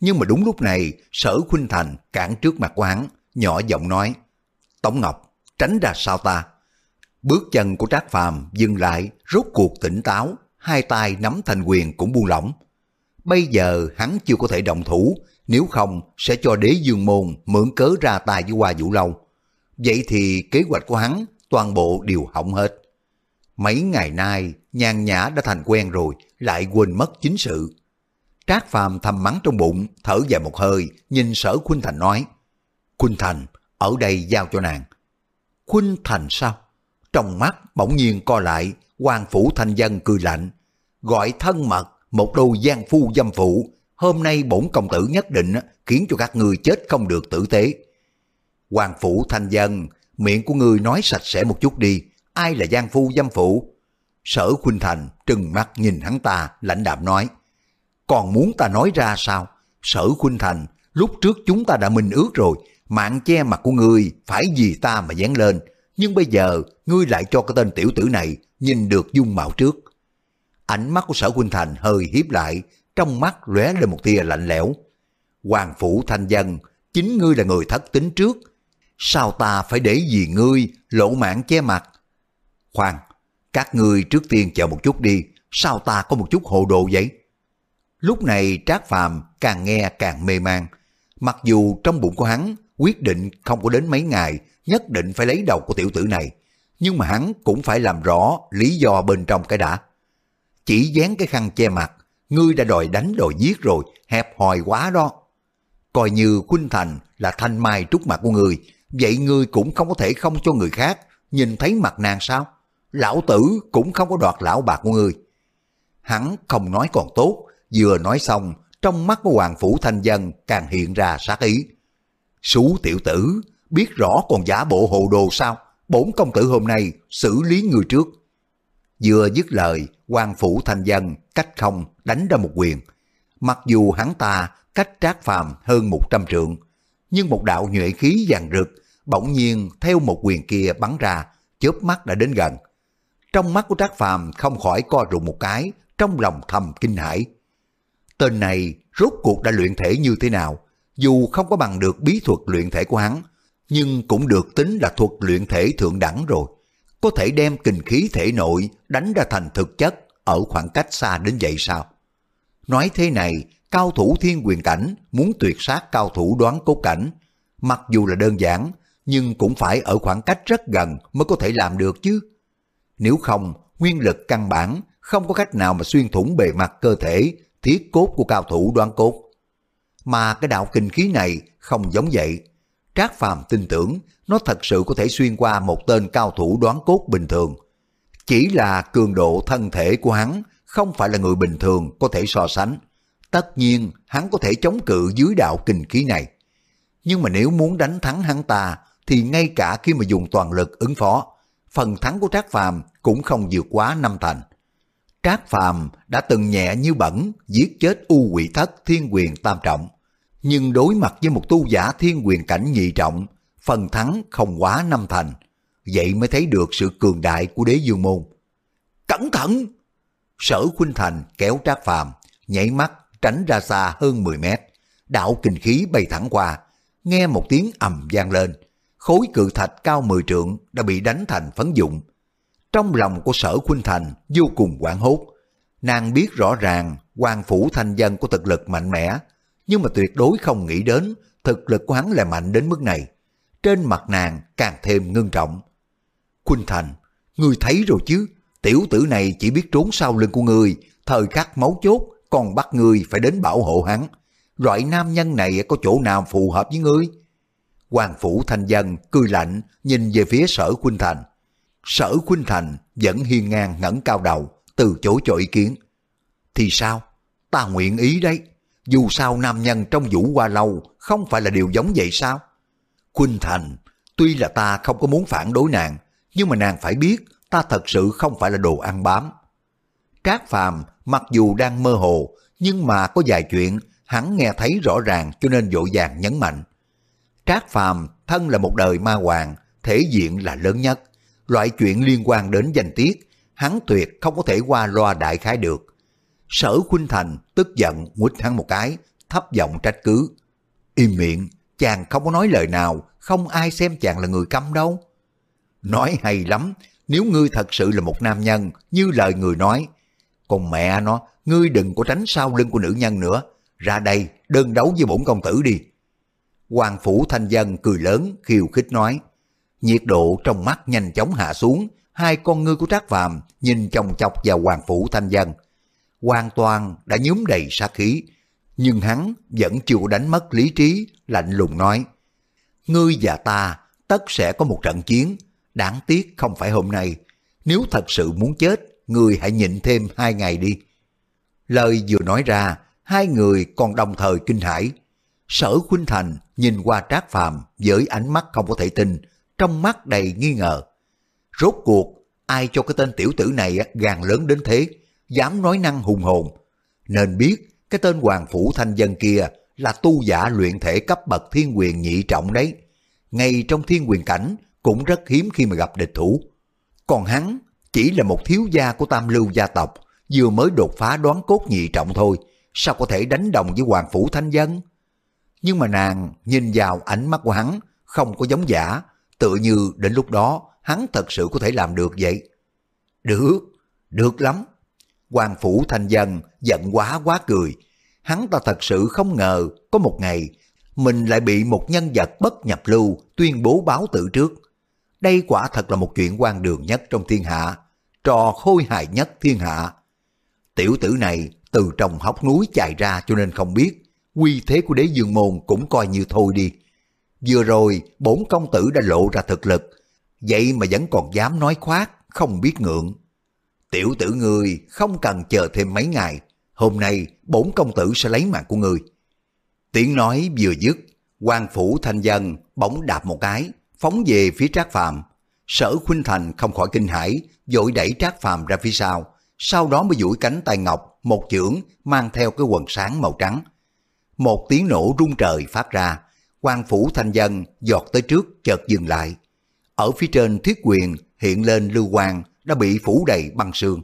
Nhưng mà đúng lúc này, sở Khuynh Thành cản trước mặt của hắn, nhỏ giọng nói, Tống Ngọc, tránh ra sao ta? Bước chân của Trác Phàm dừng lại, rốt cuộc tỉnh táo, hai tay nắm thành quyền cũng buông lỏng. Bây giờ hắn chưa có thể động thủ, nếu không sẽ cho đế dương môn mượn cớ ra tay với Hoa Vũ Lâu. Vậy thì kế hoạch của hắn toàn bộ đều hỏng hết. Mấy ngày nay, nhàn nhã đã thành quen rồi, lại quên mất chính sự. Trác Phàm thầm mắng trong bụng, thở dài một hơi, nhìn sở Khuynh Thành nói. Khuynh Thành, ở đây giao cho nàng. Khuynh Thành sao? Trong mắt bỗng nhiên co lại, quan phủ thanh dân cười lạnh. Gọi thân mật, một đôi gian phu dâm phụ, hôm nay bổn công tử nhất định khiến cho các người chết không được tử tế. Hoàng phủ thanh dân, miệng của người nói sạch sẽ một chút đi, ai là gian phu dâm phụ? Sở Khuynh Thành trừng mắt nhìn hắn ta, lãnh đạm nói. Còn muốn ta nói ra sao? Sở Khuynh Thành, lúc trước chúng ta đã minh ước rồi, mạng che mặt của ngươi phải vì ta mà dán lên. Nhưng bây giờ, ngươi lại cho cái tên tiểu tử này nhìn được dung mạo trước. Ánh mắt của sở huynh Thành hơi hiếp lại, trong mắt lóe lên một tia lạnh lẽo. Hoàng phủ thanh dân, chính ngươi là người thất tính trước. Sao ta phải để gì ngươi lộ mạng che mặt? Khoan, các ngươi trước tiên chờ một chút đi, sao ta có một chút hồ đồ vậy? Lúc này Trác Phàm càng nghe càng mê man. Mặc dù trong bụng của hắn quyết định không có đến mấy ngày nhất định phải lấy đầu của tiểu tử này, nhưng mà hắn cũng phải làm rõ lý do bên trong cái đã. Chỉ dán cái khăn che mặt, ngươi đã đòi đánh đòi giết rồi, hẹp hòi quá đó. Coi như Khuynh Thành là thanh mai trúc mặt của ngươi, vậy ngươi cũng không có thể không cho người khác nhìn thấy mặt nàng sao? Lão tử cũng không có đoạt lão bạc của ngươi. Hắn không nói còn tốt, vừa nói xong, trong mắt của Hoàng Phủ Thanh Dân càng hiện ra sát ý. Sú tiểu tử, biết rõ còn giả bộ hồ đồ sao? Bổn công tử hôm nay xử lý người trước. Vừa dứt lời, quan Phủ Thanh Dân cách không đánh ra một quyền. Mặc dù hắn ta cách trác phàm hơn một trăm trượng, nhưng một đạo nhuệ khí vàng rực bỗng nhiên theo một quyền kia bắn ra, chớp mắt đã đến gần. Trong mắt của Trác Phàm không khỏi co rụt một cái, trong lòng thầm kinh hãi. Tên này rốt cuộc đã luyện thể như thế nào? Dù không có bằng được bí thuật luyện thể của hắn, nhưng cũng được tính là thuật luyện thể thượng đẳng rồi. Có thể đem kinh khí thể nội đánh ra thành thực chất ở khoảng cách xa đến vậy sao? Nói thế này, cao thủ thiên quyền cảnh muốn tuyệt sát cao thủ đoán cốt cảnh, mặc dù là đơn giản, nhưng cũng phải ở khoảng cách rất gần mới có thể làm được chứ. Nếu không, nguyên lực căn bản không có cách nào mà xuyên thủng bề mặt cơ thể, thiết cốt của cao thủ đoán cốt. Mà cái đạo kinh khí này không giống vậy. Trác Phàm tin tưởng nó thật sự có thể xuyên qua một tên cao thủ đoán cốt bình thường. Chỉ là cường độ thân thể của hắn không phải là người bình thường có thể so sánh. Tất nhiên hắn có thể chống cự dưới đạo kinh khí này. Nhưng mà nếu muốn đánh thắng hắn ta thì ngay cả khi mà dùng toàn lực ứng phó, phần thắng của Trác Phàm cũng không vượt quá năm thành. Trác Phàm đã từng nhẹ như bẩn giết chết u quỷ thất thiên quyền tam trọng, nhưng đối mặt với một tu giả thiên quyền cảnh nhị trọng, phần thắng không quá năm thành, vậy mới thấy được sự cường đại của đế dương môn. Cẩn thận! Sở Khuynh Thành kéo Trác Phàm nhảy mắt tránh ra xa hơn 10 mét, đạo kinh khí bay thẳng qua, nghe một tiếng ầm vang lên, khối cự thạch cao 10 trượng đã bị đánh thành phấn dụng. Trong lòng của sở Khuynh Thành vô cùng quảng hốt. Nàng biết rõ ràng quan phủ thanh dân có thực lực mạnh mẽ, nhưng mà tuyệt đối không nghĩ đến thực lực của hắn là mạnh đến mức này. Trên mặt nàng càng thêm ngưng trọng. Khuynh Thành, ngươi thấy rồi chứ, tiểu tử này chỉ biết trốn sau lưng của ngươi, thời khắc máu chốt còn bắt ngươi phải đến bảo hộ hắn. Loại nam nhân này có chỗ nào phù hợp với ngươi? Hoàng phủ thanh dân cười lạnh nhìn về phía sở Khuynh Thành. Sở Khuynh Thành vẫn hiên ngang ngẩng cao đầu, từ chối cho ý kiến. Thì sao? Ta nguyện ý đấy. Dù sao nam nhân trong vũ qua lâu không phải là điều giống vậy sao? Khuynh Thành, tuy là ta không có muốn phản đối nàng, nhưng mà nàng phải biết ta thật sự không phải là đồ ăn bám. Trác Phàm mặc dù đang mơ hồ, nhưng mà có vài chuyện hắn nghe thấy rõ ràng cho nên vội vàng nhấn mạnh. Trác Phàm thân là một đời ma hoàng, thể diện là lớn nhất. Loại chuyện liên quan đến danh tiết, hắn tuyệt không có thể qua loa đại khái được. Sở Khuynh Thành tức giận nguýt hắn một cái, thấp giọng trách cứ. Im miệng, chàng không có nói lời nào, không ai xem chàng là người câm đâu. Nói hay lắm, nếu ngươi thật sự là một nam nhân, như lời người nói. Còn mẹ nó, ngươi đừng có tránh sau lưng của nữ nhân nữa. Ra đây, đơn đấu với bổn công tử đi. Hoàng Phủ Thanh Dân cười lớn, khiêu khích nói. Nhiệt độ trong mắt nhanh chóng hạ xuống, hai con ngươi của Trác Phàm nhìn chồng chọc vào Hoàng Phủ Thanh Dân. Hoàn toàn đã nhúm đầy sát khí, nhưng hắn vẫn chịu đánh mất lý trí, lạnh lùng nói. Ngươi và ta tất sẽ có một trận chiến, đáng tiếc không phải hôm nay. Nếu thật sự muốn chết, ngươi hãy nhịn thêm hai ngày đi. Lời vừa nói ra, hai người còn đồng thời kinh hãi. Sở Khuynh Thành nhìn qua Trác Phàm với ánh mắt không có thể tin, trong mắt đầy nghi ngờ. Rốt cuộc, ai cho cái tên tiểu tử này gan lớn đến thế, dám nói năng hùng hồn. Nên biết cái tên Hoàng Phủ Thanh Dân kia là tu giả luyện thể cấp bậc thiên quyền nhị trọng đấy. Ngay trong thiên quyền cảnh cũng rất hiếm khi mà gặp địch thủ. Còn hắn chỉ là một thiếu gia của tam lưu gia tộc, vừa mới đột phá đoán cốt nhị trọng thôi, sao có thể đánh đồng với Hoàng Phủ Thanh Dân? Nhưng mà nàng nhìn vào ánh mắt của hắn, không có giống giả, tựa như đến lúc đó hắn thật sự có thể làm được vậy. Được, được lắm. Hoàng Phủ Thanh Dân giận quá quá cười. Hắn ta thật sự không ngờ có một ngày mình lại bị một nhân vật bất nhập lưu tuyên bố báo tử trước. Đây quả thật là một chuyện quan đường nhất trong thiên hạ, trò khôi hài nhất thiên hạ. Tiểu tử này từ trong hốc núi chạy ra cho nên không biết, quy thế của đế dương môn cũng coi như thôi đi. Vừa rồi, bốn công tử đã lộ ra thực lực, vậy mà vẫn còn dám nói khoác, không biết ngượng. Tiểu tử ngươi không cần chờ thêm mấy ngày, hôm nay bổn công tử sẽ lấy mạng của ngươi. Tiếng nói vừa dứt, quan phủ thanh dân bỗng đạp một cái, phóng về phía Trác Phàm. Sở Khuynh Thành không khỏi kinh hãi, vội đẩy Trác Phàm ra phía sau, sau đó mới duỗi cánh tay ngọc, một chưởng mang theo cái quần sáng màu trắng. Một tiếng nổ rung trời phát ra, quan phủ thanh dân giọt tới trước chợt dừng lại. Ở phía trên thiết quyền hiện lên lưu quang đã bị phủ đầy băng sương,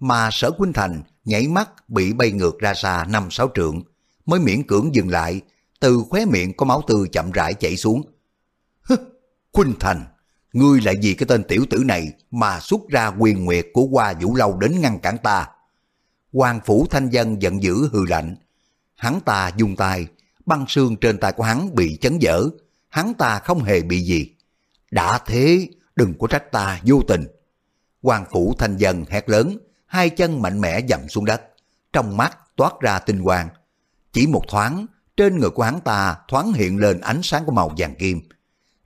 mà sở Quynh Thành nhảy mắt bị bay ngược ra xa năm sáu trượng, mới miễn cưỡng dừng lại, từ khóe miệng có máu tươi chậm rãi chảy xuống. Hứ, Quynh Thành, ngươi lại vì cái tên tiểu tử này mà xuất ra quyền nguyệt của Hoa Vũ Lâu đến ngăn cản ta. Hoàng Phủ Thanh Dân giận dữ hừ lạnh. Hắn ta dùng tay, băng xương trên tay của hắn bị chấn dở, hắn ta không hề bị gì. Đã thế, đừng có trách ta vô tình. Hoàng Phủ Thanh dần hét lớn, hai chân mạnh mẽ dậm xuống đất, trong mắt toát ra tinh quang. Chỉ một thoáng, trên người của hắn ta thoáng hiện lên ánh sáng của màu vàng kim.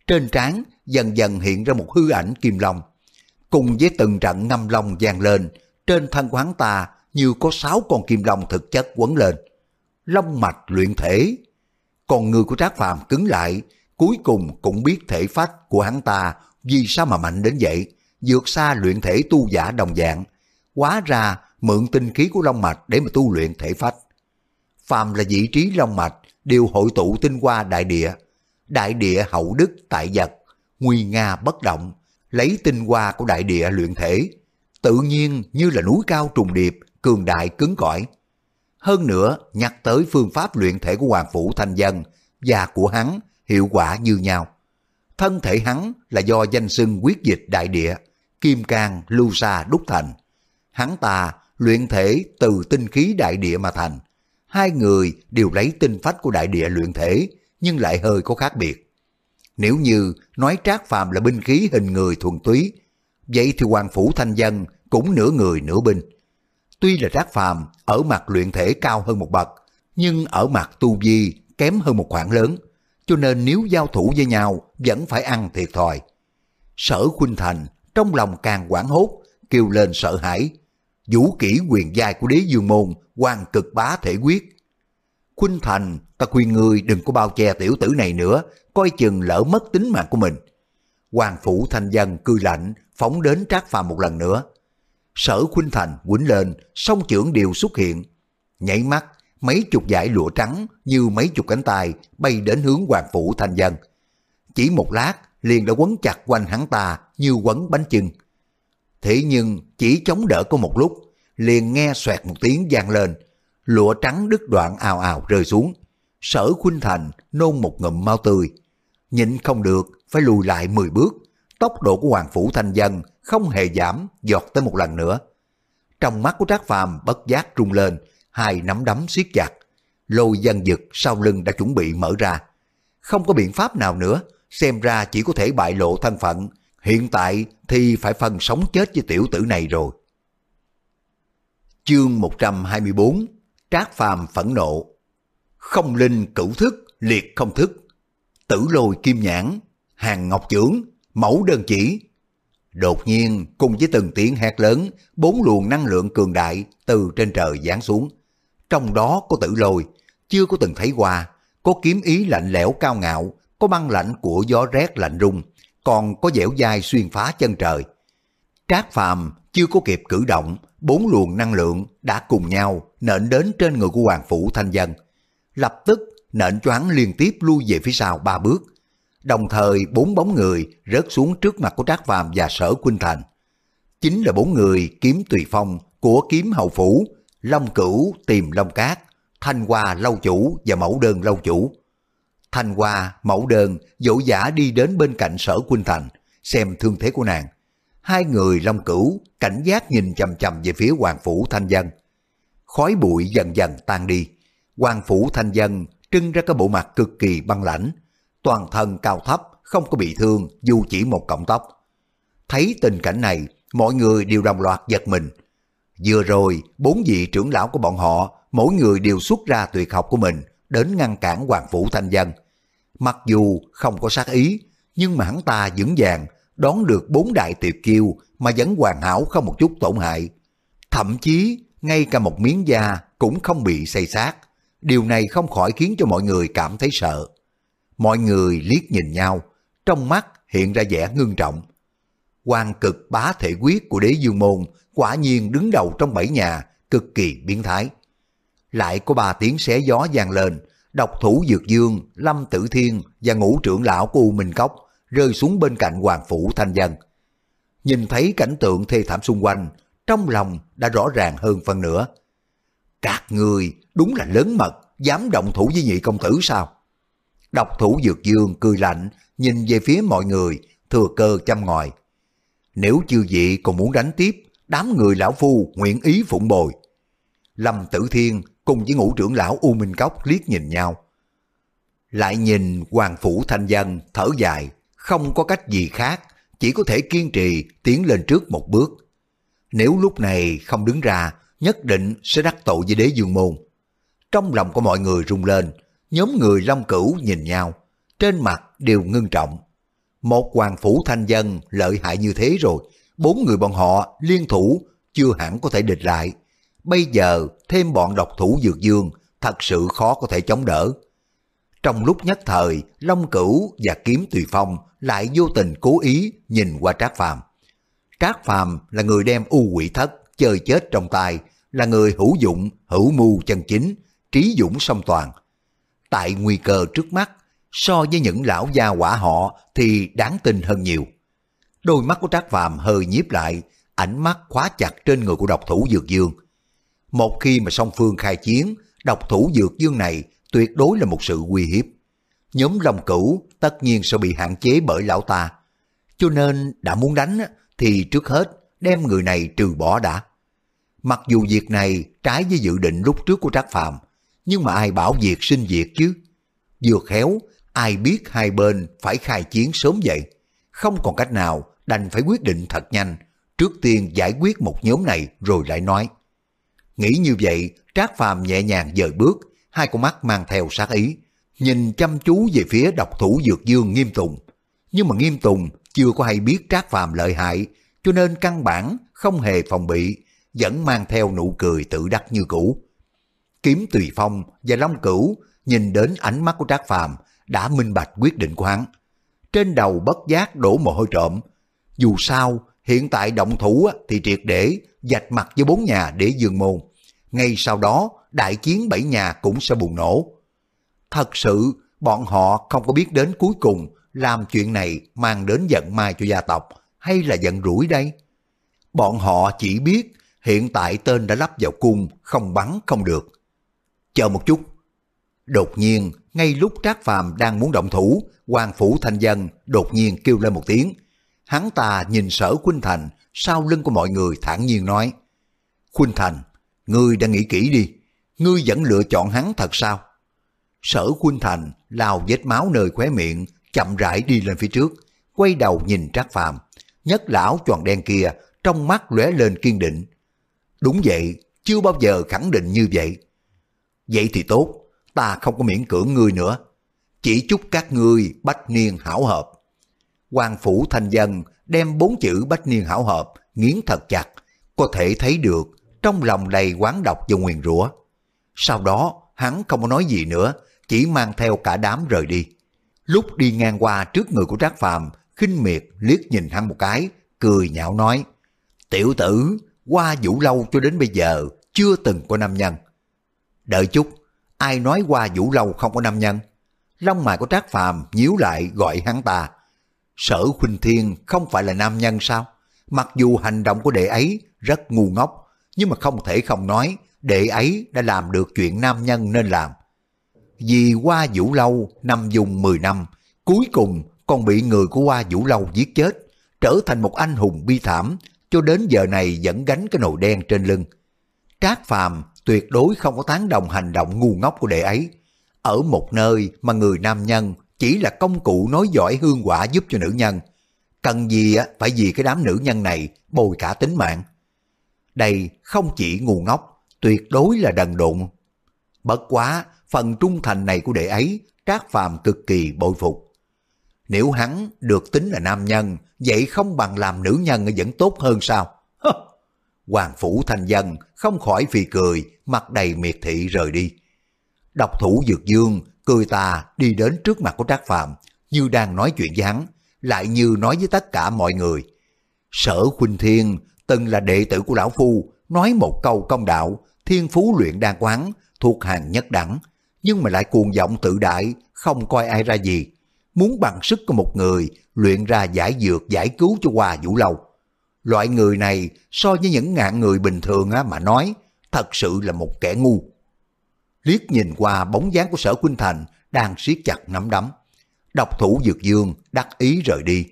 Trên trán dần dần hiện ra một hư ảnh kim long. Cùng với từng trận ngâm long vang lên, trên thân của hắn ta như có sáu con kim long thực chất quấn lên. Long mạch luyện thể. Còn người của Trác Phàm cứng lại, cuối cùng cũng biết thể phách của hắn ta vì sao mà mạnh đến vậy, vượt xa luyện thể tu giả đồng dạng. Quá ra mượn tinh khí của long mạch để mà tu luyện thể phách. Phàm là vị trí long mạch đều hội tụ tinh qua đại địa. Đại địa hậu đức tại vật, nguy nga bất động, lấy tinh hoa của đại địa luyện thể, tự nhiên như là núi cao trùng điệp, cường đại cứng cỏi. Hơn nữa, nhắc tới phương pháp luyện thể của Hoàng Phủ Thanh Dân và của hắn hiệu quả như nhau. thân thể hắn là do danh xưng quyết dịch đại địa, kim cang lưu sa đúc thành. Hắn ta luyện thể từ tinh khí đại địa mà thành. Hai người đều lấy tinh phách của đại địa luyện thể, nhưng lại hơi có khác biệt. Nếu như nói Trác Phàm là binh khí hình người thuần túy, vậy thì Hoàng Phủ Thanh Dân cũng nửa người nửa binh. Tuy là Trác Phàm ở mặt luyện thể cao hơn một bậc, nhưng ở mặt tu vi kém hơn một khoảng lớn, cho nên nếu giao thủ với nhau vẫn phải ăn thiệt thòi. Sở Khuynh Thành trong lòng càng quảng hốt, kêu lên sợ hãi. Vũ kỹ quyền giai của đế dương môn, hoàng cực bá thể quyết. Khuynh Thành, ta khuyên ngươi đừng có bao che tiểu tử này nữa, coi chừng lỡ mất tính mạng của mình. Hoàng phủ thanh dân cười lạnh, phóng đến trác phàm một lần nữa. Sở Khuynh Thành quýnh lên, song trưởng đều xuất hiện. Nhảy mắt, mấy chục dải lụa trắng như mấy chục cánh tay bay đến hướng Hoàng phủ thanh dân. Chỉ một lát, liền đã quấn chặt quanh hắn ta như quấn bánh chưng. Thế nhưng chỉ chống đỡ có một lúc, liền nghe xoẹt một tiếng vang lên, lụa trắng đứt đoạn ào ào rơi xuống. Sở Khuynh Thành nôn một ngụm mau tươi, nhịn không được phải lùi lại 10 bước, tốc độ của Hoàng Phủ Thanh Dân không hề giảm giọt tới một lần nữa. Trong mắt của Trác Phàm bất giác rung lên, hai nắm đấm siết chặt, lôi dân dực sau lưng đã chuẩn bị mở ra. Không có biện pháp nào nữa, xem ra chỉ có thể bại lộ thân phận, hiện tại thì phải phân sống chết với tiểu tử này rồi. Chương 124 Trác Phàm phẫn nộ Không linh cửu thức, liệt không thức Tử lôi kim nhãn, hàng ngọc trưởng, mẫu đơn chỉ Đột nhiên, cùng với từng tiếng hét lớn, bốn luồng năng lượng cường đại từ trên trời giáng xuống. Trong đó có tử lôi, chưa có từng thấy qua, có kiếm ý lạnh lẽo cao ngạo, có băng lạnh của gió rét lạnh rung, còn có dẻo dai xuyên phá chân trời. Trác Phàm chưa có kịp cử động, bốn luồng năng lượng đã cùng nhau nện đến trên người của Hoàng Phủ Thanh Dân. Lập tức nện choáng liên tiếp lui về phía sau ba bước. Đồng thời bốn bóng người rớt xuống trước mặt của Trác Phàm và Sở Quynh Thành. Chính là bốn người kiếm tùy phong của kiếm hậu phủ, Long Cửu tìm Long Cát, Thanh Hoa lâu chủ và mẫu đơn lâu chủ. Thanh Hoa, mẫu đơn, dỗ giả đi đến bên cạnh sở Quynh Thành, xem thương thế của nàng. Hai người Long Cửu cảnh giác nhìn chầm chầm về phía Hoàng Phủ Thanh Dân. Khói bụi dần dần tan đi. Hoàng Phủ Thanh Dân trưng ra cái bộ mặt cực kỳ băng lãnh, toàn thân cao thấp, không có bị thương dù chỉ một cọng tóc. Thấy tình cảnh này, mọi người đều đồng loạt giật mình. Vừa rồi, bốn vị trưởng lão của bọn họ, mỗi người đều xuất ra tuyệt học của mình đến ngăn cản Hoàng Phủ Thanh Dân. Mặc dù không có sát ý, nhưng mà hắn ta vững vàng đón được bốn đại tuyệt kiêu mà vẫn hoàn hảo không một chút tổn hại. Thậm chí, ngay cả một miếng da cũng không bị xây sát. Điều này không khỏi khiến cho mọi người cảm thấy sợ. Mọi người liếc nhìn nhau, trong mắt hiện ra vẻ ngưng trọng. Quan cực bá thể quyết của đế dương môn quả nhiên đứng đầu trong bảy nhà, cực kỳ biến thái. Lại có ba tiếng xé gió vang lên, độc thủ Dược Dương, Lâm Tử Thiên và ngũ trưởng lão của U Minh Cốc rơi xuống bên cạnh Hoàng Phủ Thanh Dân. Nhìn thấy cảnh tượng thê thảm xung quanh, trong lòng đã rõ ràng hơn phần nữa. Các người đúng là lớn mật, dám động thủ với nhị công tử sao? Độc thủ Dược Dương cười lạnh, nhìn về phía mọi người, thừa cơ chăm ngòi. Nếu chư vị còn muốn đánh tiếp, đám người lão phu nguyện ý phụng bồi. Lâm Tử Thiên cùng với ngũ trưởng lão U Minh Cốc liếc nhìn nhau. Lại nhìn Hoàng Phủ Thanh Dân thở dài, không có cách gì khác, chỉ có thể kiên trì tiến lên trước một bước. Nếu lúc này không đứng ra, nhất định sẽ đắc tội với đế dương môn. Trong lòng của mọi người rung lên, nhóm người Long Cửu nhìn nhau, trên mặt đều ngưng trọng. Một hoàng phủ thanh dân lợi hại như thế rồi, bốn người bọn họ liên thủ chưa hẳn có thể địch lại. Bây giờ thêm bọn độc thủ dược dương thật sự khó có thể chống đỡ. Trong lúc nhất thời, Long Cửu và Kiếm Tùy Phong lại vô tình cố ý nhìn qua Trác Phàm. Trác Phàm là người đem u quỷ thất chơi chết trong tay, là người hữu dụng, hữu mưu chân chính, trí dũng song toàn. Tại nguy cơ trước mắt, so với những lão gia quả họ thì đáng tin hơn nhiều. Đôi mắt của Trác Phàm hơi nhíp lại, ánh mắt khóa chặt trên người của độc thủ Dược Dương. Một khi mà song phương khai chiến, độc thủ Dược Dương này tuyệt đối là một sự uy hiếp. Nhóm Long Cửu tất nhiên sẽ bị hạn chế bởi lão ta. Cho nên đã muốn đánh thì trước hết đem người này trừ bỏ đã. Mặc dù việc này trái với dự định lúc trước của Trác Phàm, nhưng mà ai bảo việc sinh việc chứ? Vừa khéo, ai biết hai bên phải khai chiến sớm vậy. Không còn cách nào, đành phải quyết định thật nhanh, trước tiên giải quyết một nhóm này rồi lại nói. Nghĩ như vậy, Trác Phàm nhẹ nhàng dời bước, hai con mắt mang theo sát ý, nhìn chăm chú về phía độc thủ Dược Dương Nghiêm Tùng. Nhưng mà Nghiêm Tùng chưa có hay biết Trác Phàm lợi hại, cho nên căn bản không hề phòng bị, vẫn mang theo nụ cười tự đắc như cũ. Kiếm Tùy Phong và Long Cửu nhìn đến ánh mắt của Trác Phàm đã minh bạch quyết định của hắn. Trên đầu bất giác đổ mồ hôi trộm. Dù sao, hiện tại động thủ thì triệt để dạch mặt với bốn nhà để dường môn. Ngay sau đó, đại chiến bảy nhà cũng sẽ bùng nổ. Thật sự, bọn họ không có biết đến cuối cùng làm chuyện này mang đến giận mai cho gia tộc hay là giận rủi đây. Bọn họ chỉ biết hiện tại tên đã lắp vào cung, không bắn không được. Chờ một chút. Đột nhiên, ngay lúc Trác Phàm đang muốn động thủ, Hoàng Phủ Thanh Dân đột nhiên kêu lên một tiếng. Hắn ta nhìn sở Quynh Thành, sau lưng của mọi người thản nhiên nói. Khuynh Thành, ngươi đã nghĩ kỹ đi, ngươi vẫn lựa chọn hắn thật sao? Sở Khuynh Thành lao vết máu nơi khóe miệng, chậm rãi đi lên phía trước, quay đầu nhìn Trác Phàm, nhất lão tròn đen kia trong mắt lóe lên kiên định. Đúng vậy, chưa bao giờ khẳng định như vậy. Vậy thì tốt, ta không có miễn cưỡng ngươi nữa. Chỉ chúc các ngươi bách niên hảo hợp. quan phủ thanh dân đem bốn chữ bách niên hảo hợp nghiến thật chặt, có thể thấy được trong lòng đầy quán độc và nguyền rủa. Sau đó, hắn không có nói gì nữa, chỉ mang theo cả đám rời đi. Lúc đi ngang qua trước người của Trác Phàm, khinh miệt liếc nhìn hắn một cái, cười nhạo nói, Tiểu tử, qua vũ lâu cho đến bây giờ, chưa từng có nam nhân. Đợi chút, ai nói qua vũ lâu không có nam nhân? Lông mày của Trác Phàm nhíu lại gọi hắn ta. Sở Khuynh Thiên không phải là nam nhân sao? Mặc dù hành động của đệ ấy rất ngu ngốc, nhưng mà không thể không nói đệ ấy đã làm được chuyện nam nhân nên làm. Vì qua Vũ Lâu năm dùng 10 năm, cuối cùng còn bị người của qua Vũ Lâu giết chết, trở thành một anh hùng bi thảm, cho đến giờ này vẫn gánh cái nồi đen trên lưng. Trác Phàm tuyệt đối không có tán đồng hành động ngu ngốc của đệ ấy. Ở một nơi mà người nam nhân chỉ là công cụ nói giỏi hương quả giúp cho nữ nhân. Cần gì phải vì cái đám nữ nhân này bồi cả tính mạng. Đây không chỉ ngu ngốc, tuyệt đối là đần độn. Bất quá, phần trung thành này của đệ ấy, Trác Phàm cực kỳ bội phục. Nếu hắn được tính là nam nhân, vậy không bằng làm nữ nhân vẫn tốt hơn sao? Hoàng Phủ thành Dân không khỏi phì cười, mặt đầy miệt thị rời đi. Độc thủ Dược Dương cười ta đi đến trước mặt của Trác phạm như đang nói chuyện với hắn, lại như nói với tất cả mọi người. Sở Khuynh Thiên từng là đệ tử của Lão Phu, nói một câu công đạo, thiên phú luyện đan quán, thuộc hàng nhất đẳng, nhưng mà lại cuồng vọng tự đại, không coi ai ra gì. Muốn bằng sức của một người, luyện ra giải dược giải cứu cho hòa Vũ Lâu. Loại người này so với những ngạn người bình thường á, mà nói, thật sự là một kẻ ngu. Liếc nhìn qua bóng dáng của sở Quynh Thành đang siết chặt nắm đấm. Độc thủ Dược Dương đắc ý rời đi.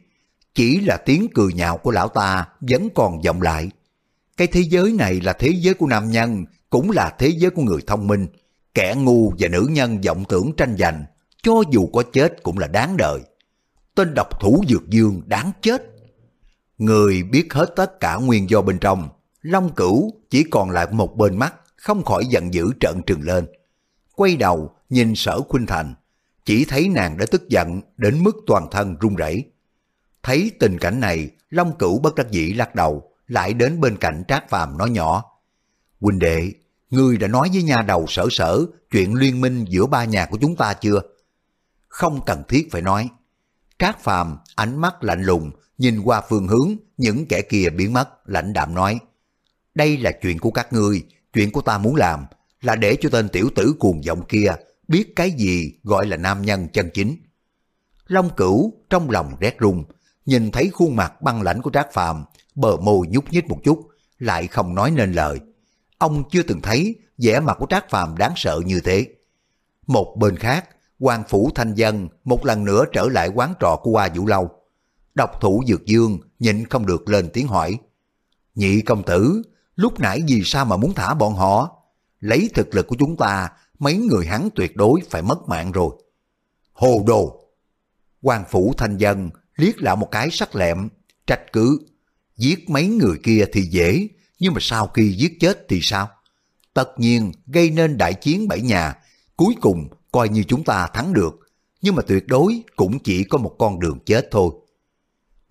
Chỉ là tiếng cười nhạo của lão ta vẫn còn vọng lại. Cái thế giới này là thế giới của nam nhân, cũng là thế giới của người thông minh. Kẻ ngu và nữ nhân vọng tưởng tranh giành, cho dù có chết cũng là đáng đợi. Tên độc thủ Dược Dương đáng chết. Người biết hết tất cả nguyên do bên trong, Long Cửu chỉ còn lại một bên mắt, không khỏi giận dữ trợn trừng lên. Quay đầu nhìn sở Khuynh Thành, chỉ thấy nàng đã tức giận đến mức toàn thân run rẩy. Thấy tình cảnh này, Long Cửu bất đắc dĩ lắc đầu, lại đến bên cạnh Trác Phàm nói nhỏ. Huynh đệ, ngươi đã nói với nha đầu sở sở chuyện liên minh giữa ba nhà của chúng ta chưa? Không cần thiết phải nói. Trác Phàm ánh mắt lạnh lùng, nhìn qua phương hướng, những kẻ kia biến mất, lãnh đạm nói. Đây là chuyện của các ngươi, chuyện của ta muốn làm, là để cho tên tiểu tử cuồng vọng kia biết cái gì gọi là nam nhân chân chính. Long cửu trong lòng rét run, nhìn thấy khuôn mặt băng lãnh của Trác Phàm, bờ môi nhúc nhích một chút, lại không nói nên lời. Ông chưa từng thấy vẻ mặt của Trác Phàm đáng sợ như thế. Một bên khác, quan phủ thanh dân một lần nữa trở lại quán trọ của Hoa Vũ Lâu. Độc thủ Dược Dương nhịn không được lên tiếng hỏi. Nhị công tử, lúc nãy vì sao mà muốn thả bọn họ? Lấy thực lực của chúng ta, mấy người hắn tuyệt đối phải mất mạng rồi. Hồ đồ! quan phủ thanh dân liếc lại một cái sắc lẹm, trách cứ. Giết mấy người kia thì dễ, nhưng mà sau khi giết chết thì sao? Tất nhiên gây nên đại chiến bảy nhà, cuối cùng coi như chúng ta thắng được, nhưng mà tuyệt đối cũng chỉ có một con đường chết thôi.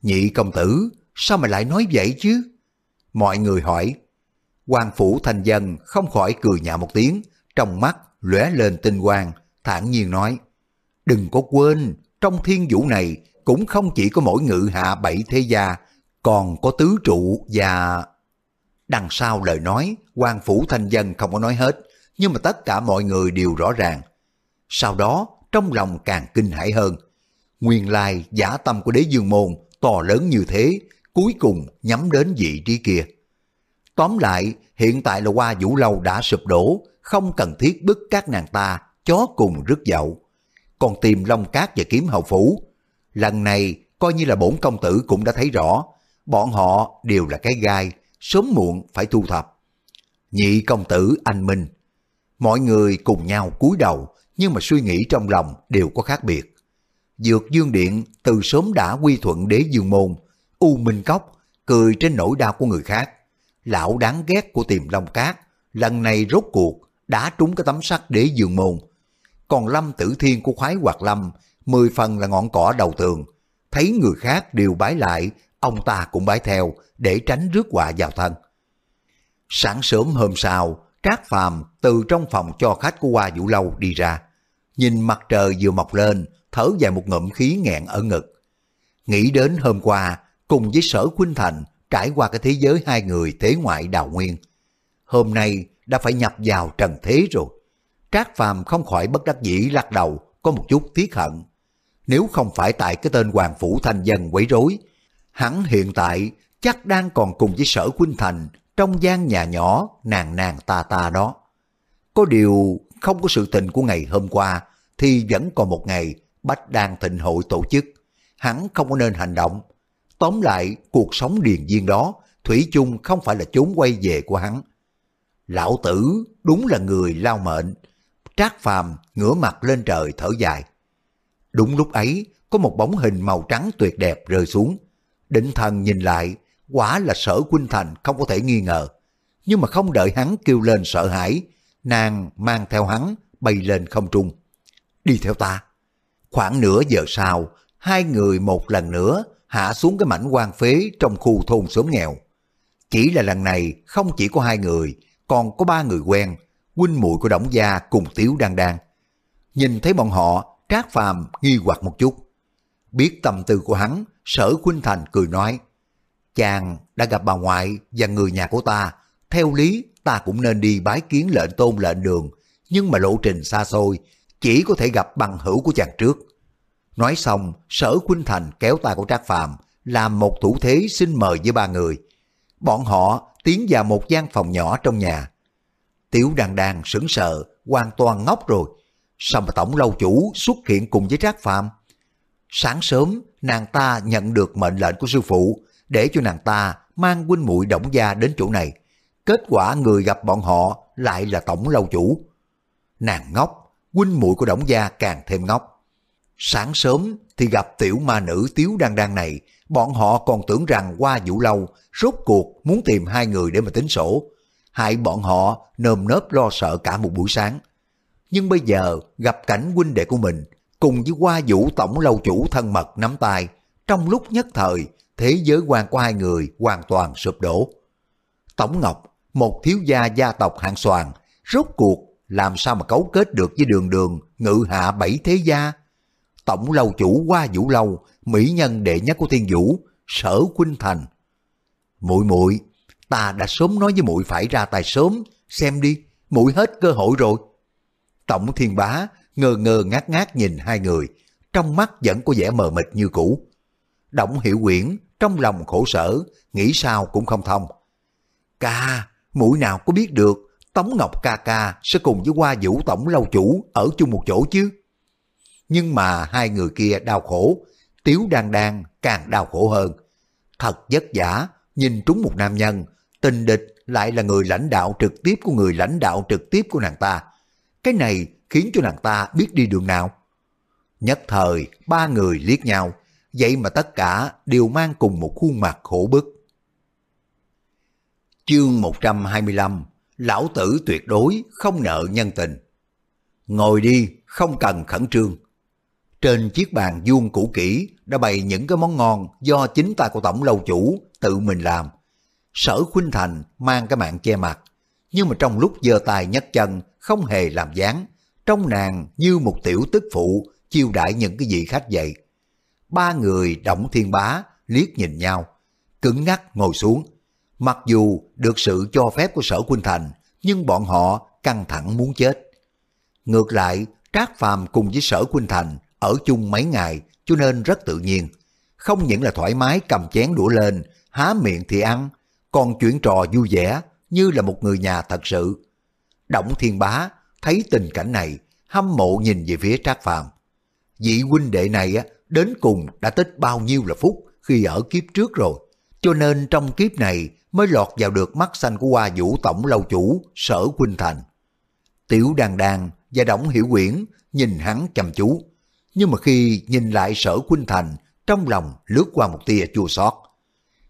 Nhị công tử, sao mà lại nói vậy chứ? Mọi người hỏi quan phủ thành dân không khỏi cười nhạo một tiếng, trong mắt lóe lên tinh quang, thản nhiên nói. Đừng có quên, trong thiên vũ này cũng không chỉ có mỗi ngự hạ bảy thế gia, còn có tứ trụ và... Đằng sau lời nói, quan phủ thanh dân không có nói hết, nhưng mà tất cả mọi người đều rõ ràng. Sau đó, trong lòng càng kinh hãi hơn. Nguyên lai giả tâm của đế dương môn to lớn như thế, cuối cùng nhắm đến vị trí kia. Tóm lại, hiện tại là qua vũ lâu đã sụp đổ, không cần thiết bức các nàng ta, chó cùng rứt dậu. Còn tìm Long Cát và kiếm hậu phủ. Lần này, coi như là bổn công tử cũng đã thấy rõ, bọn họ đều là cái gai, sớm muộn phải thu thập. Nhị công tử anh Minh. Mọi người cùng nhau cúi đầu, nhưng mà suy nghĩ trong lòng đều có khác biệt. Dược Dương Điện từ sớm đã quy thuận đế dương môn, U Minh Cốc cười trên nỗi đau của người khác. Lão đáng ghét của tiềm long cát, lần này rốt cuộc đã trúng cái tấm sắt đế dường môn. Còn Lâm Tử Thiên của khoái hoạt lâm, mười phần là ngọn cỏ đầu tường. Thấy người khác đều bái lại, ông ta cũng bái theo để tránh rước họa vào thân. Sáng sớm hôm sau, Trác Phàm từ trong phòng cho khách của Hoa Vũ Lâu đi ra. Nhìn mặt trời vừa mọc lên, thở dài một ngụm khí nghẹn ở ngực. Nghĩ đến hôm qua, cùng với sở Khuynh Thành trải qua cái thế giới hai người thế ngoại đào nguyên. Hôm nay đã phải nhập vào trần thế rồi. Trác Phàm không khỏi bất đắc dĩ lắc đầu, có một chút tiếc hận. Nếu không phải tại cái tên Hoàng Phủ Thanh Dân quấy rối, hắn hiện tại chắc đang còn cùng với sở Quynh Thành trong gian nhà nhỏ nàng nàng ta ta đó. Có điều không có sự tình của ngày hôm qua thì vẫn còn một ngày Bách đang thịnh hội tổ chức. Hắn không có nên hành động. Tóm lại, cuộc sống điền viên đó, Thủy chung không phải là chốn quay về của hắn. Lão tử đúng là người lao mệnh. Trác phàm ngửa mặt lên trời thở dài. Đúng lúc ấy, có một bóng hình màu trắng tuyệt đẹp rơi xuống. Định thần nhìn lại, quả là sở Quynh Thành không có thể nghi ngờ. Nhưng mà không đợi hắn kêu lên sợ hãi, nàng mang theo hắn bay lên không trung. Đi theo ta. Khoảng nửa giờ sau, hai người một lần nữa hạ xuống cái mảnh quan phế trong khu thôn xóm nghèo. Chỉ là lần này không chỉ có hai người, còn có ba người quen, huynh muội của Đổng Gia cùng Tiếu Đan Đan. Nhìn thấy bọn họ, Trác Phàm nghi hoặc một chút. Biết tâm tư của hắn, sở Khuynh Thành cười nói, chàng đã gặp bà ngoại và người nhà của ta, theo lý ta cũng nên đi bái kiến lệnh tôn lệnh đường, nhưng mà lộ trình xa xôi, chỉ có thể gặp bằng hữu của chàng trước. Nói xong, sở Khuynh Thành kéo tay của Trác Phàm làm một thủ thế xin mời với ba người. Bọn họ tiến vào một gian phòng nhỏ trong nhà. Tiểu đàn đàn sững sờ, hoàn toàn ngốc rồi. Sao mà tổng lâu chủ xuất hiện cùng với Trác Phàm? Sáng sớm, nàng ta nhận được mệnh lệnh của sư phụ để cho nàng ta mang huynh muội động gia đến chỗ này. Kết quả người gặp bọn họ lại là tổng lâu chủ. Nàng ngốc, huynh muội của động Gia càng thêm ngốc. Sáng sớm thì gặp tiểu ma nữ Tiếu Đan Đan này, bọn họ còn tưởng rằng qua vũ lâu, rốt cuộc muốn tìm hai người để mà tính sổ. Hại bọn họ nơm nớp lo sợ cả một buổi sáng. Nhưng bây giờ gặp cảnh huynh đệ của mình, cùng với qua vũ tổng lâu chủ thân mật nắm tay, trong lúc nhất thời, thế giới quan của hai người hoàn toàn sụp đổ. Tổng Ngọc, một thiếu gia gia tộc hạng soàn, rốt cuộc làm sao mà cấu kết được với đường đường ngự hạ bảy thế gia. Tổng lâu chủ qua vũ lâu, mỹ nhân đệ nhất của thiên vũ, sở khuynh thành. muội muội ta đã sớm nói với muội phải ra tay sớm, xem đi, muội hết cơ hội rồi. Tổng thiên bá ngơ ngơ ngát ngát nhìn hai người, trong mắt vẫn có vẻ mờ mịt như cũ. Động hiểu quyển trong lòng khổ sở, nghĩ sao cũng không thông. Ca, mũi nào có biết được Tống Ngọc ca ca sẽ cùng với Hoa Vũ Tổng Lâu Chủ ở chung một chỗ chứ? Nhưng mà hai người kia đau khổ, Tiếu Đan Đan càng đau khổ hơn. Thật vất vả, nhìn trúng một nam nhân, tình địch lại là người lãnh đạo trực tiếp của người lãnh đạo trực tiếp của nàng ta. Cái này khiến cho nàng ta biết đi đường nào. Nhất thời, ba người liếc nhau, vậy mà tất cả đều mang cùng một khuôn mặt khổ bức. Chương 125 Lão tử tuyệt đối không nợ nhân tình. Ngồi đi, không cần khẩn trương. Trên chiếc bàn vuông cũ kỹ đã bày những cái món ngon do chính tay của tổng lâu chủ tự mình làm. Sở Khuynh Thành mang cái mạng che mặt, nhưng mà trong lúc giơ tay nhấc chân không hề làm dáng, trong nàng như một tiểu tức phụ chiêu đãi những cái vị khách vậy. Ba người động thiên bá liếc nhìn nhau, cứng ngắc ngồi xuống. Mặc dù được sự cho phép của sở Khuynh Thành, nhưng bọn họ căng thẳng muốn chết. Ngược lại, Trác Phàm cùng với sở Khuynh Thành ở chung mấy ngày cho nên rất tự nhiên. Không những là thoải mái cầm chén đũa lên, há miệng thì ăn, còn chuyện trò vui vẻ như là một người nhà thật sự. Động Thiên Bá thấy tình cảnh này, hâm mộ nhìn về phía Trác Phàm. Vị huynh đệ này á, đến cùng đã tích bao nhiêu là phúc khi ở kiếp trước rồi. Cho nên trong kiếp này mới lọt vào được mắt xanh của Hoa Vũ Tổng Lâu Chủ Sở Huynh Thành. Tiểu Đàn Đàn và Đổng Hiểu Quyển nhìn hắn chăm chú. Nhưng mà khi nhìn lại Sở quynh Thành, trong lòng lướt qua một tia chua xót.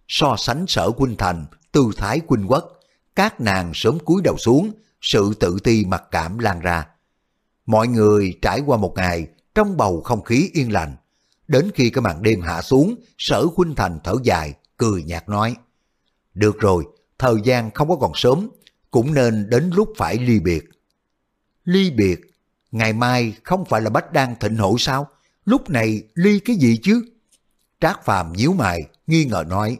So sánh Sở quynh Thành, tư thái quynh quốc, các nàng sớm cúi đầu xuống, sự tự ti mặc cảm lan ra. Mọi người trải qua một ngày trong bầu không khí yên lành. Đến khi cái màn đêm hạ xuống, sở quynh thành thở dài, cười nhạt nói. Được rồi, thời gian không có còn sớm, cũng nên đến lúc phải ly biệt. Ly biệt? Ngày mai không phải là Bách đang thịnh hội sao? Lúc này ly cái gì chứ? Trác Phàm nhíu mày, nghi ngờ nói.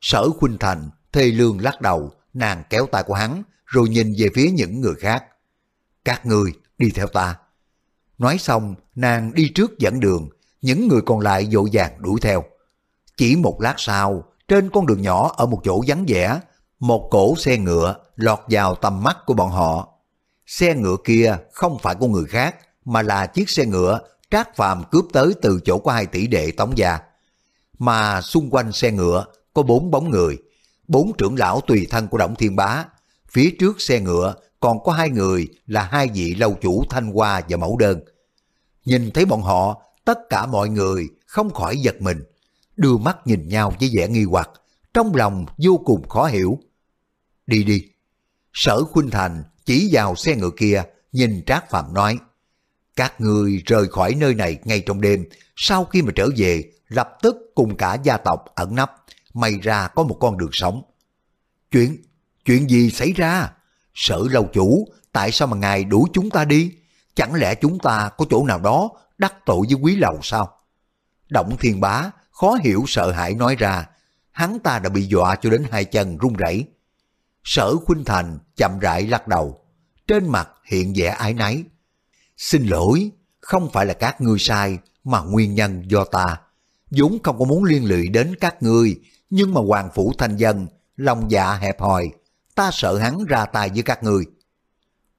Sở Khuynh Thành, thê lương lắc đầu, nàng kéo tay của hắn, rồi nhìn về phía những người khác. Các người đi theo ta. Nói xong, nàng đi trước dẫn đường, những người còn lại dội vàng đuổi theo. Chỉ một lát sau, trên con đường nhỏ ở một chỗ vắng vẻ, một cổ xe ngựa lọt vào tầm mắt của bọn họ. Xe ngựa kia không phải của người khác, mà là chiếc xe ngựa Trác Phàm cướp tới từ chỗ của hai tỷ đệ Tống Gia. Mà xung quanh xe ngựa có bốn bóng người, bốn trưởng lão tùy thân của Động Thiên Bá. Phía trước xe ngựa còn có hai người là hai vị lâu chủ Thanh Hoa và Mẫu Đơn. Nhìn thấy bọn họ, tất cả mọi người không khỏi giật mình, đưa mắt nhìn nhau với vẻ nghi hoặc, trong lòng vô cùng khó hiểu. Đi đi. Sở Khuynh Thành chỉ vào xe ngựa kia, nhìn Trác Phạm nói, các người rời khỏi nơi này ngay trong đêm, sau khi mà trở về, lập tức cùng cả gia tộc ẩn nấp, may ra có một con đường sống. Chuyện, chuyện gì xảy ra? Sở lâu chủ, tại sao mà ngài đuổi chúng ta đi? Chẳng lẽ chúng ta có chỗ nào đó đắc tội với quý lầu sao? Động thiên bá, khó hiểu sợ hãi nói ra, hắn ta đã bị dọa cho đến hai chân run rẩy. Sở Khuynh Thành chậm rãi lắc đầu, trên mặt hiện vẻ ái náy. Xin lỗi, không phải là các ngươi sai, mà nguyên nhân do ta. dũng không có muốn liên lụy đến các ngươi, nhưng mà Hoàng Phủ Thanh Dân, lòng dạ hẹp hòi, ta sợ hắn ra tay với các ngươi.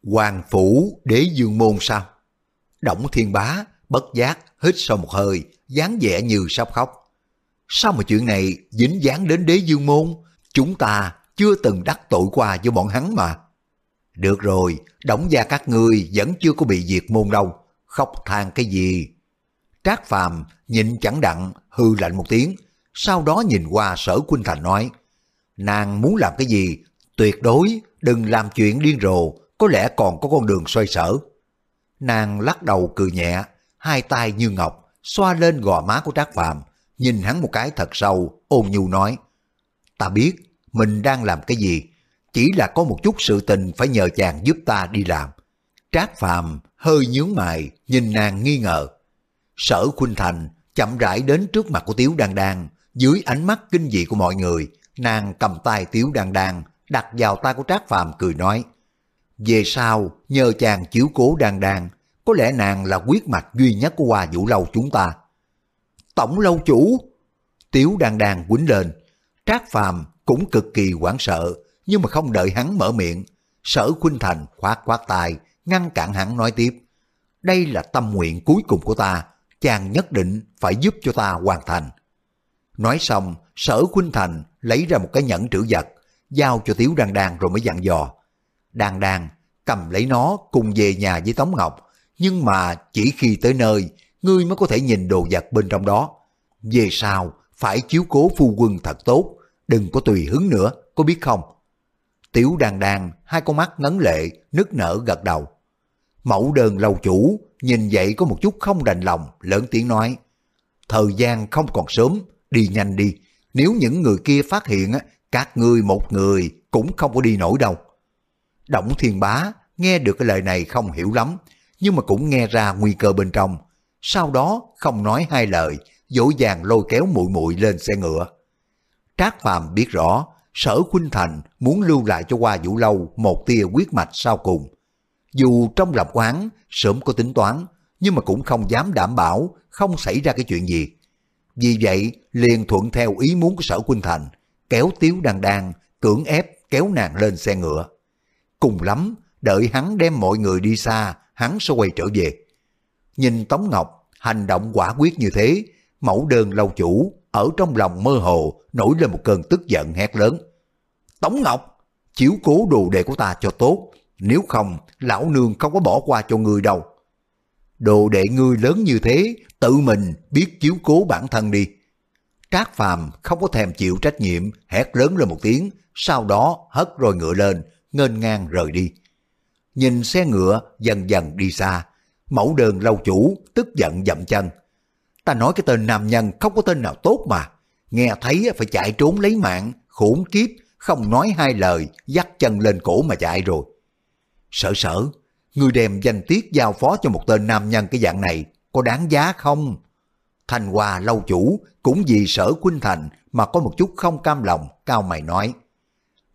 Hoàng Phủ đế dương môn sao? Động thiên bá, bất giác, hít sâu một hơi, dáng vẻ như sắp khóc. Sao mà chuyện này dính dáng đến đế dương môn? Chúng ta chưa từng đắc tội qua với bọn hắn mà. Được rồi, đóng gia các ngươi vẫn chưa có bị diệt môn đâu, khóc than cái gì? Trác Phàm nhịn chẳng đặng, hư lạnh một tiếng, sau đó nhìn qua sở Quynh Thành nói, nàng muốn làm cái gì, tuyệt đối đừng làm chuyện điên rồ, có lẽ còn có con đường xoay sở. Nàng lắc đầu cười nhẹ, hai tay như ngọc, xoa lên gò má của Trác Phàm nhìn hắn một cái thật sâu, ôn nhu nói, ta biết mình đang làm cái gì, chỉ là có một chút sự tình phải nhờ chàng giúp ta đi làm. Trác Phàm hơi nhướng mày, nhìn nàng nghi ngờ. Sở Khuynh Thành chậm rãi đến trước mặt của Tiếu Đan Đan, dưới ánh mắt kinh dị của mọi người, nàng cầm tay Tiếu Đan Đan, đặt vào tay của Trác Phàm cười nói, về sau, nhờ chàng chiếu cố đan đan, có lẽ nàng là quyết mạch duy nhất của Hoa Vũ Lâu chúng ta. Tổng lâu chủ! Tiếu đan đan quýnh lên. Trác Phàm cũng cực kỳ hoảng sợ, nhưng mà không đợi hắn mở miệng. Sở Khuynh Thành khoát khoát tài, ngăn cản hắn nói tiếp. đây là tâm nguyện cuối cùng của ta, chàng nhất định phải giúp cho ta hoàn thành. Nói xong, sở Khuynh Thành lấy ra một cái nhẫn trữ vật, giao cho Tiếu Đan Đan rồi mới dặn dò. Đan Đan cầm lấy nó cùng về nhà với Tống Ngọc, nhưng mà chỉ khi tới nơi, ngươi mới có thể nhìn đồ vật bên trong đó. Về sau, phải chiếu cố phu quân thật tốt, đừng có tùy hứng nữa, có biết không? Tiểu đàn đàn, hai con mắt ngấn lệ, nức nở gật đầu. Mẫu đơn lâu chủ, nhìn vậy có một chút không đành lòng, lớn tiếng nói. Thời gian không còn sớm, đi nhanh đi. Nếu những người kia phát hiện, các ngươi một người cũng không có đi nổi đâu. Động thiên bá nghe được cái lời này không hiểu lắm, nhưng mà cũng nghe ra nguy cơ bên trong. Sau đó không nói hai lời, dỗ dàng lôi kéo muội muội lên xe ngựa. Trác Phàm biết rõ, sở Khuynh Thành muốn lưu lại cho Hoa Vũ Lâu một tia quyết mạch sau cùng. Dù trong lòng quán sớm có tính toán, nhưng mà cũng không dám đảm bảo không xảy ra cái chuyện gì. Vì vậy, liền thuận theo ý muốn của sở Khuynh Thành, kéo Tiếu Đan Đan, cưỡng ép kéo nàng lên xe ngựa. Cùng lắm, đợi hắn đem mọi người đi xa, hắn sẽ quay trở về. Nhìn Tống Ngọc, hành động quả quyết như thế, mẫu đơn lâu chủ, ở trong lòng mơ hồ, nổi lên một cơn tức giận hét lớn. Tống Ngọc, chiếu cố đồ đệ của ta cho tốt, nếu không, lão nương không có bỏ qua cho ngươi đâu. Đồ đệ ngươi lớn như thế, tự mình biết chiếu cố bản thân đi. Trác Phàm không có thèm chịu trách nhiệm, hét lớn lên một tiếng, sau đó hất rồi ngựa lên, nghênh ngang rời đi. Nhìn xe ngựa dần dần đi xa, mẫu đơn lâu chủ tức giận dậm chân. Ta nói cái tên nam nhân không có tên nào tốt mà, nghe thấy phải chạy trốn lấy mạng, khủng kiếp, không nói hai lời, dắt chân lên cổ mà chạy rồi. Sợ sợ, người đem danh tiết giao phó cho một tên nam nhân cái dạng này, có đáng giá không? Thành hòa lâu chủ cũng vì sở Quynh Thành mà có một chút không cam lòng, cao mày nói.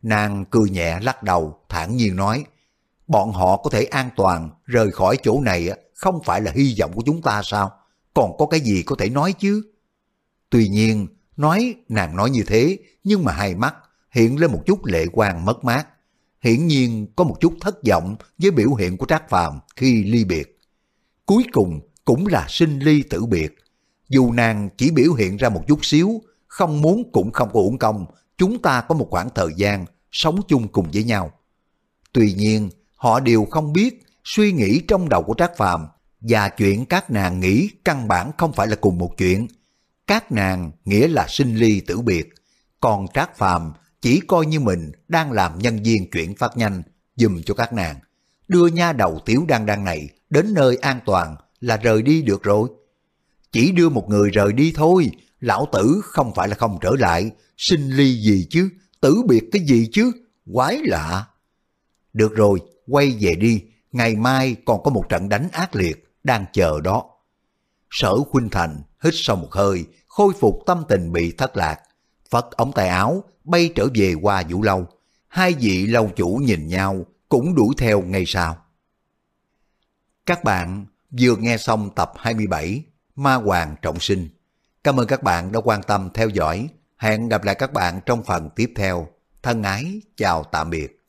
Nàng cười nhẹ lắc đầu, thản nhiên nói, bọn họ có thể an toàn rời khỏi chỗ này không phải là hy vọng của chúng ta sao? Còn có cái gì có thể nói chứ? Tuy nhiên, nói nàng nói như thế, nhưng mà hai mắt hiện lên một chút lệ quang mất mát. Hiển nhiên có một chút thất vọng với biểu hiện của Trác Phàm khi ly biệt. Cuối cùng cũng là sinh ly tử biệt. Dù nàng chỉ biểu hiện ra một chút xíu, không muốn cũng không có uổng công, chúng ta có một khoảng thời gian sống chung cùng với nhau. Tuy nhiên, họ đều không biết suy nghĩ trong đầu của Trác Phàm và chuyện các nàng nghĩ căn bản không phải là cùng một chuyện. Các nàng nghĩa là sinh ly tử biệt, còn Trác Phàm chỉ coi như mình đang làm nhân viên chuyển phát nhanh dùm cho các nàng. Đưa nha đầu tiểu đang đang này đến nơi an toàn là rời đi được rồi. Chỉ đưa một người rời đi thôi, lão tử không phải là không trở lại, sinh ly gì chứ, tử biệt cái gì chứ, quái lạ. Được rồi, quay về đi, ngày mai còn có một trận đánh ác liệt, đang chờ đó. Sở Khuynh Thành hít sâu một hơi, khôi phục tâm tình bị thất lạc, Phật ống tay áo, bay trở về qua vũ lâu. Hai vị lâu chủ nhìn nhau, cũng đuổi theo ngay sau. Các bạn vừa nghe xong tập 27 Ma Hoàng Trọng Sinh. Cảm ơn các bạn đã quan tâm theo dõi. Hẹn gặp lại các bạn trong phần tiếp theo. Thân ái, chào tạm biệt.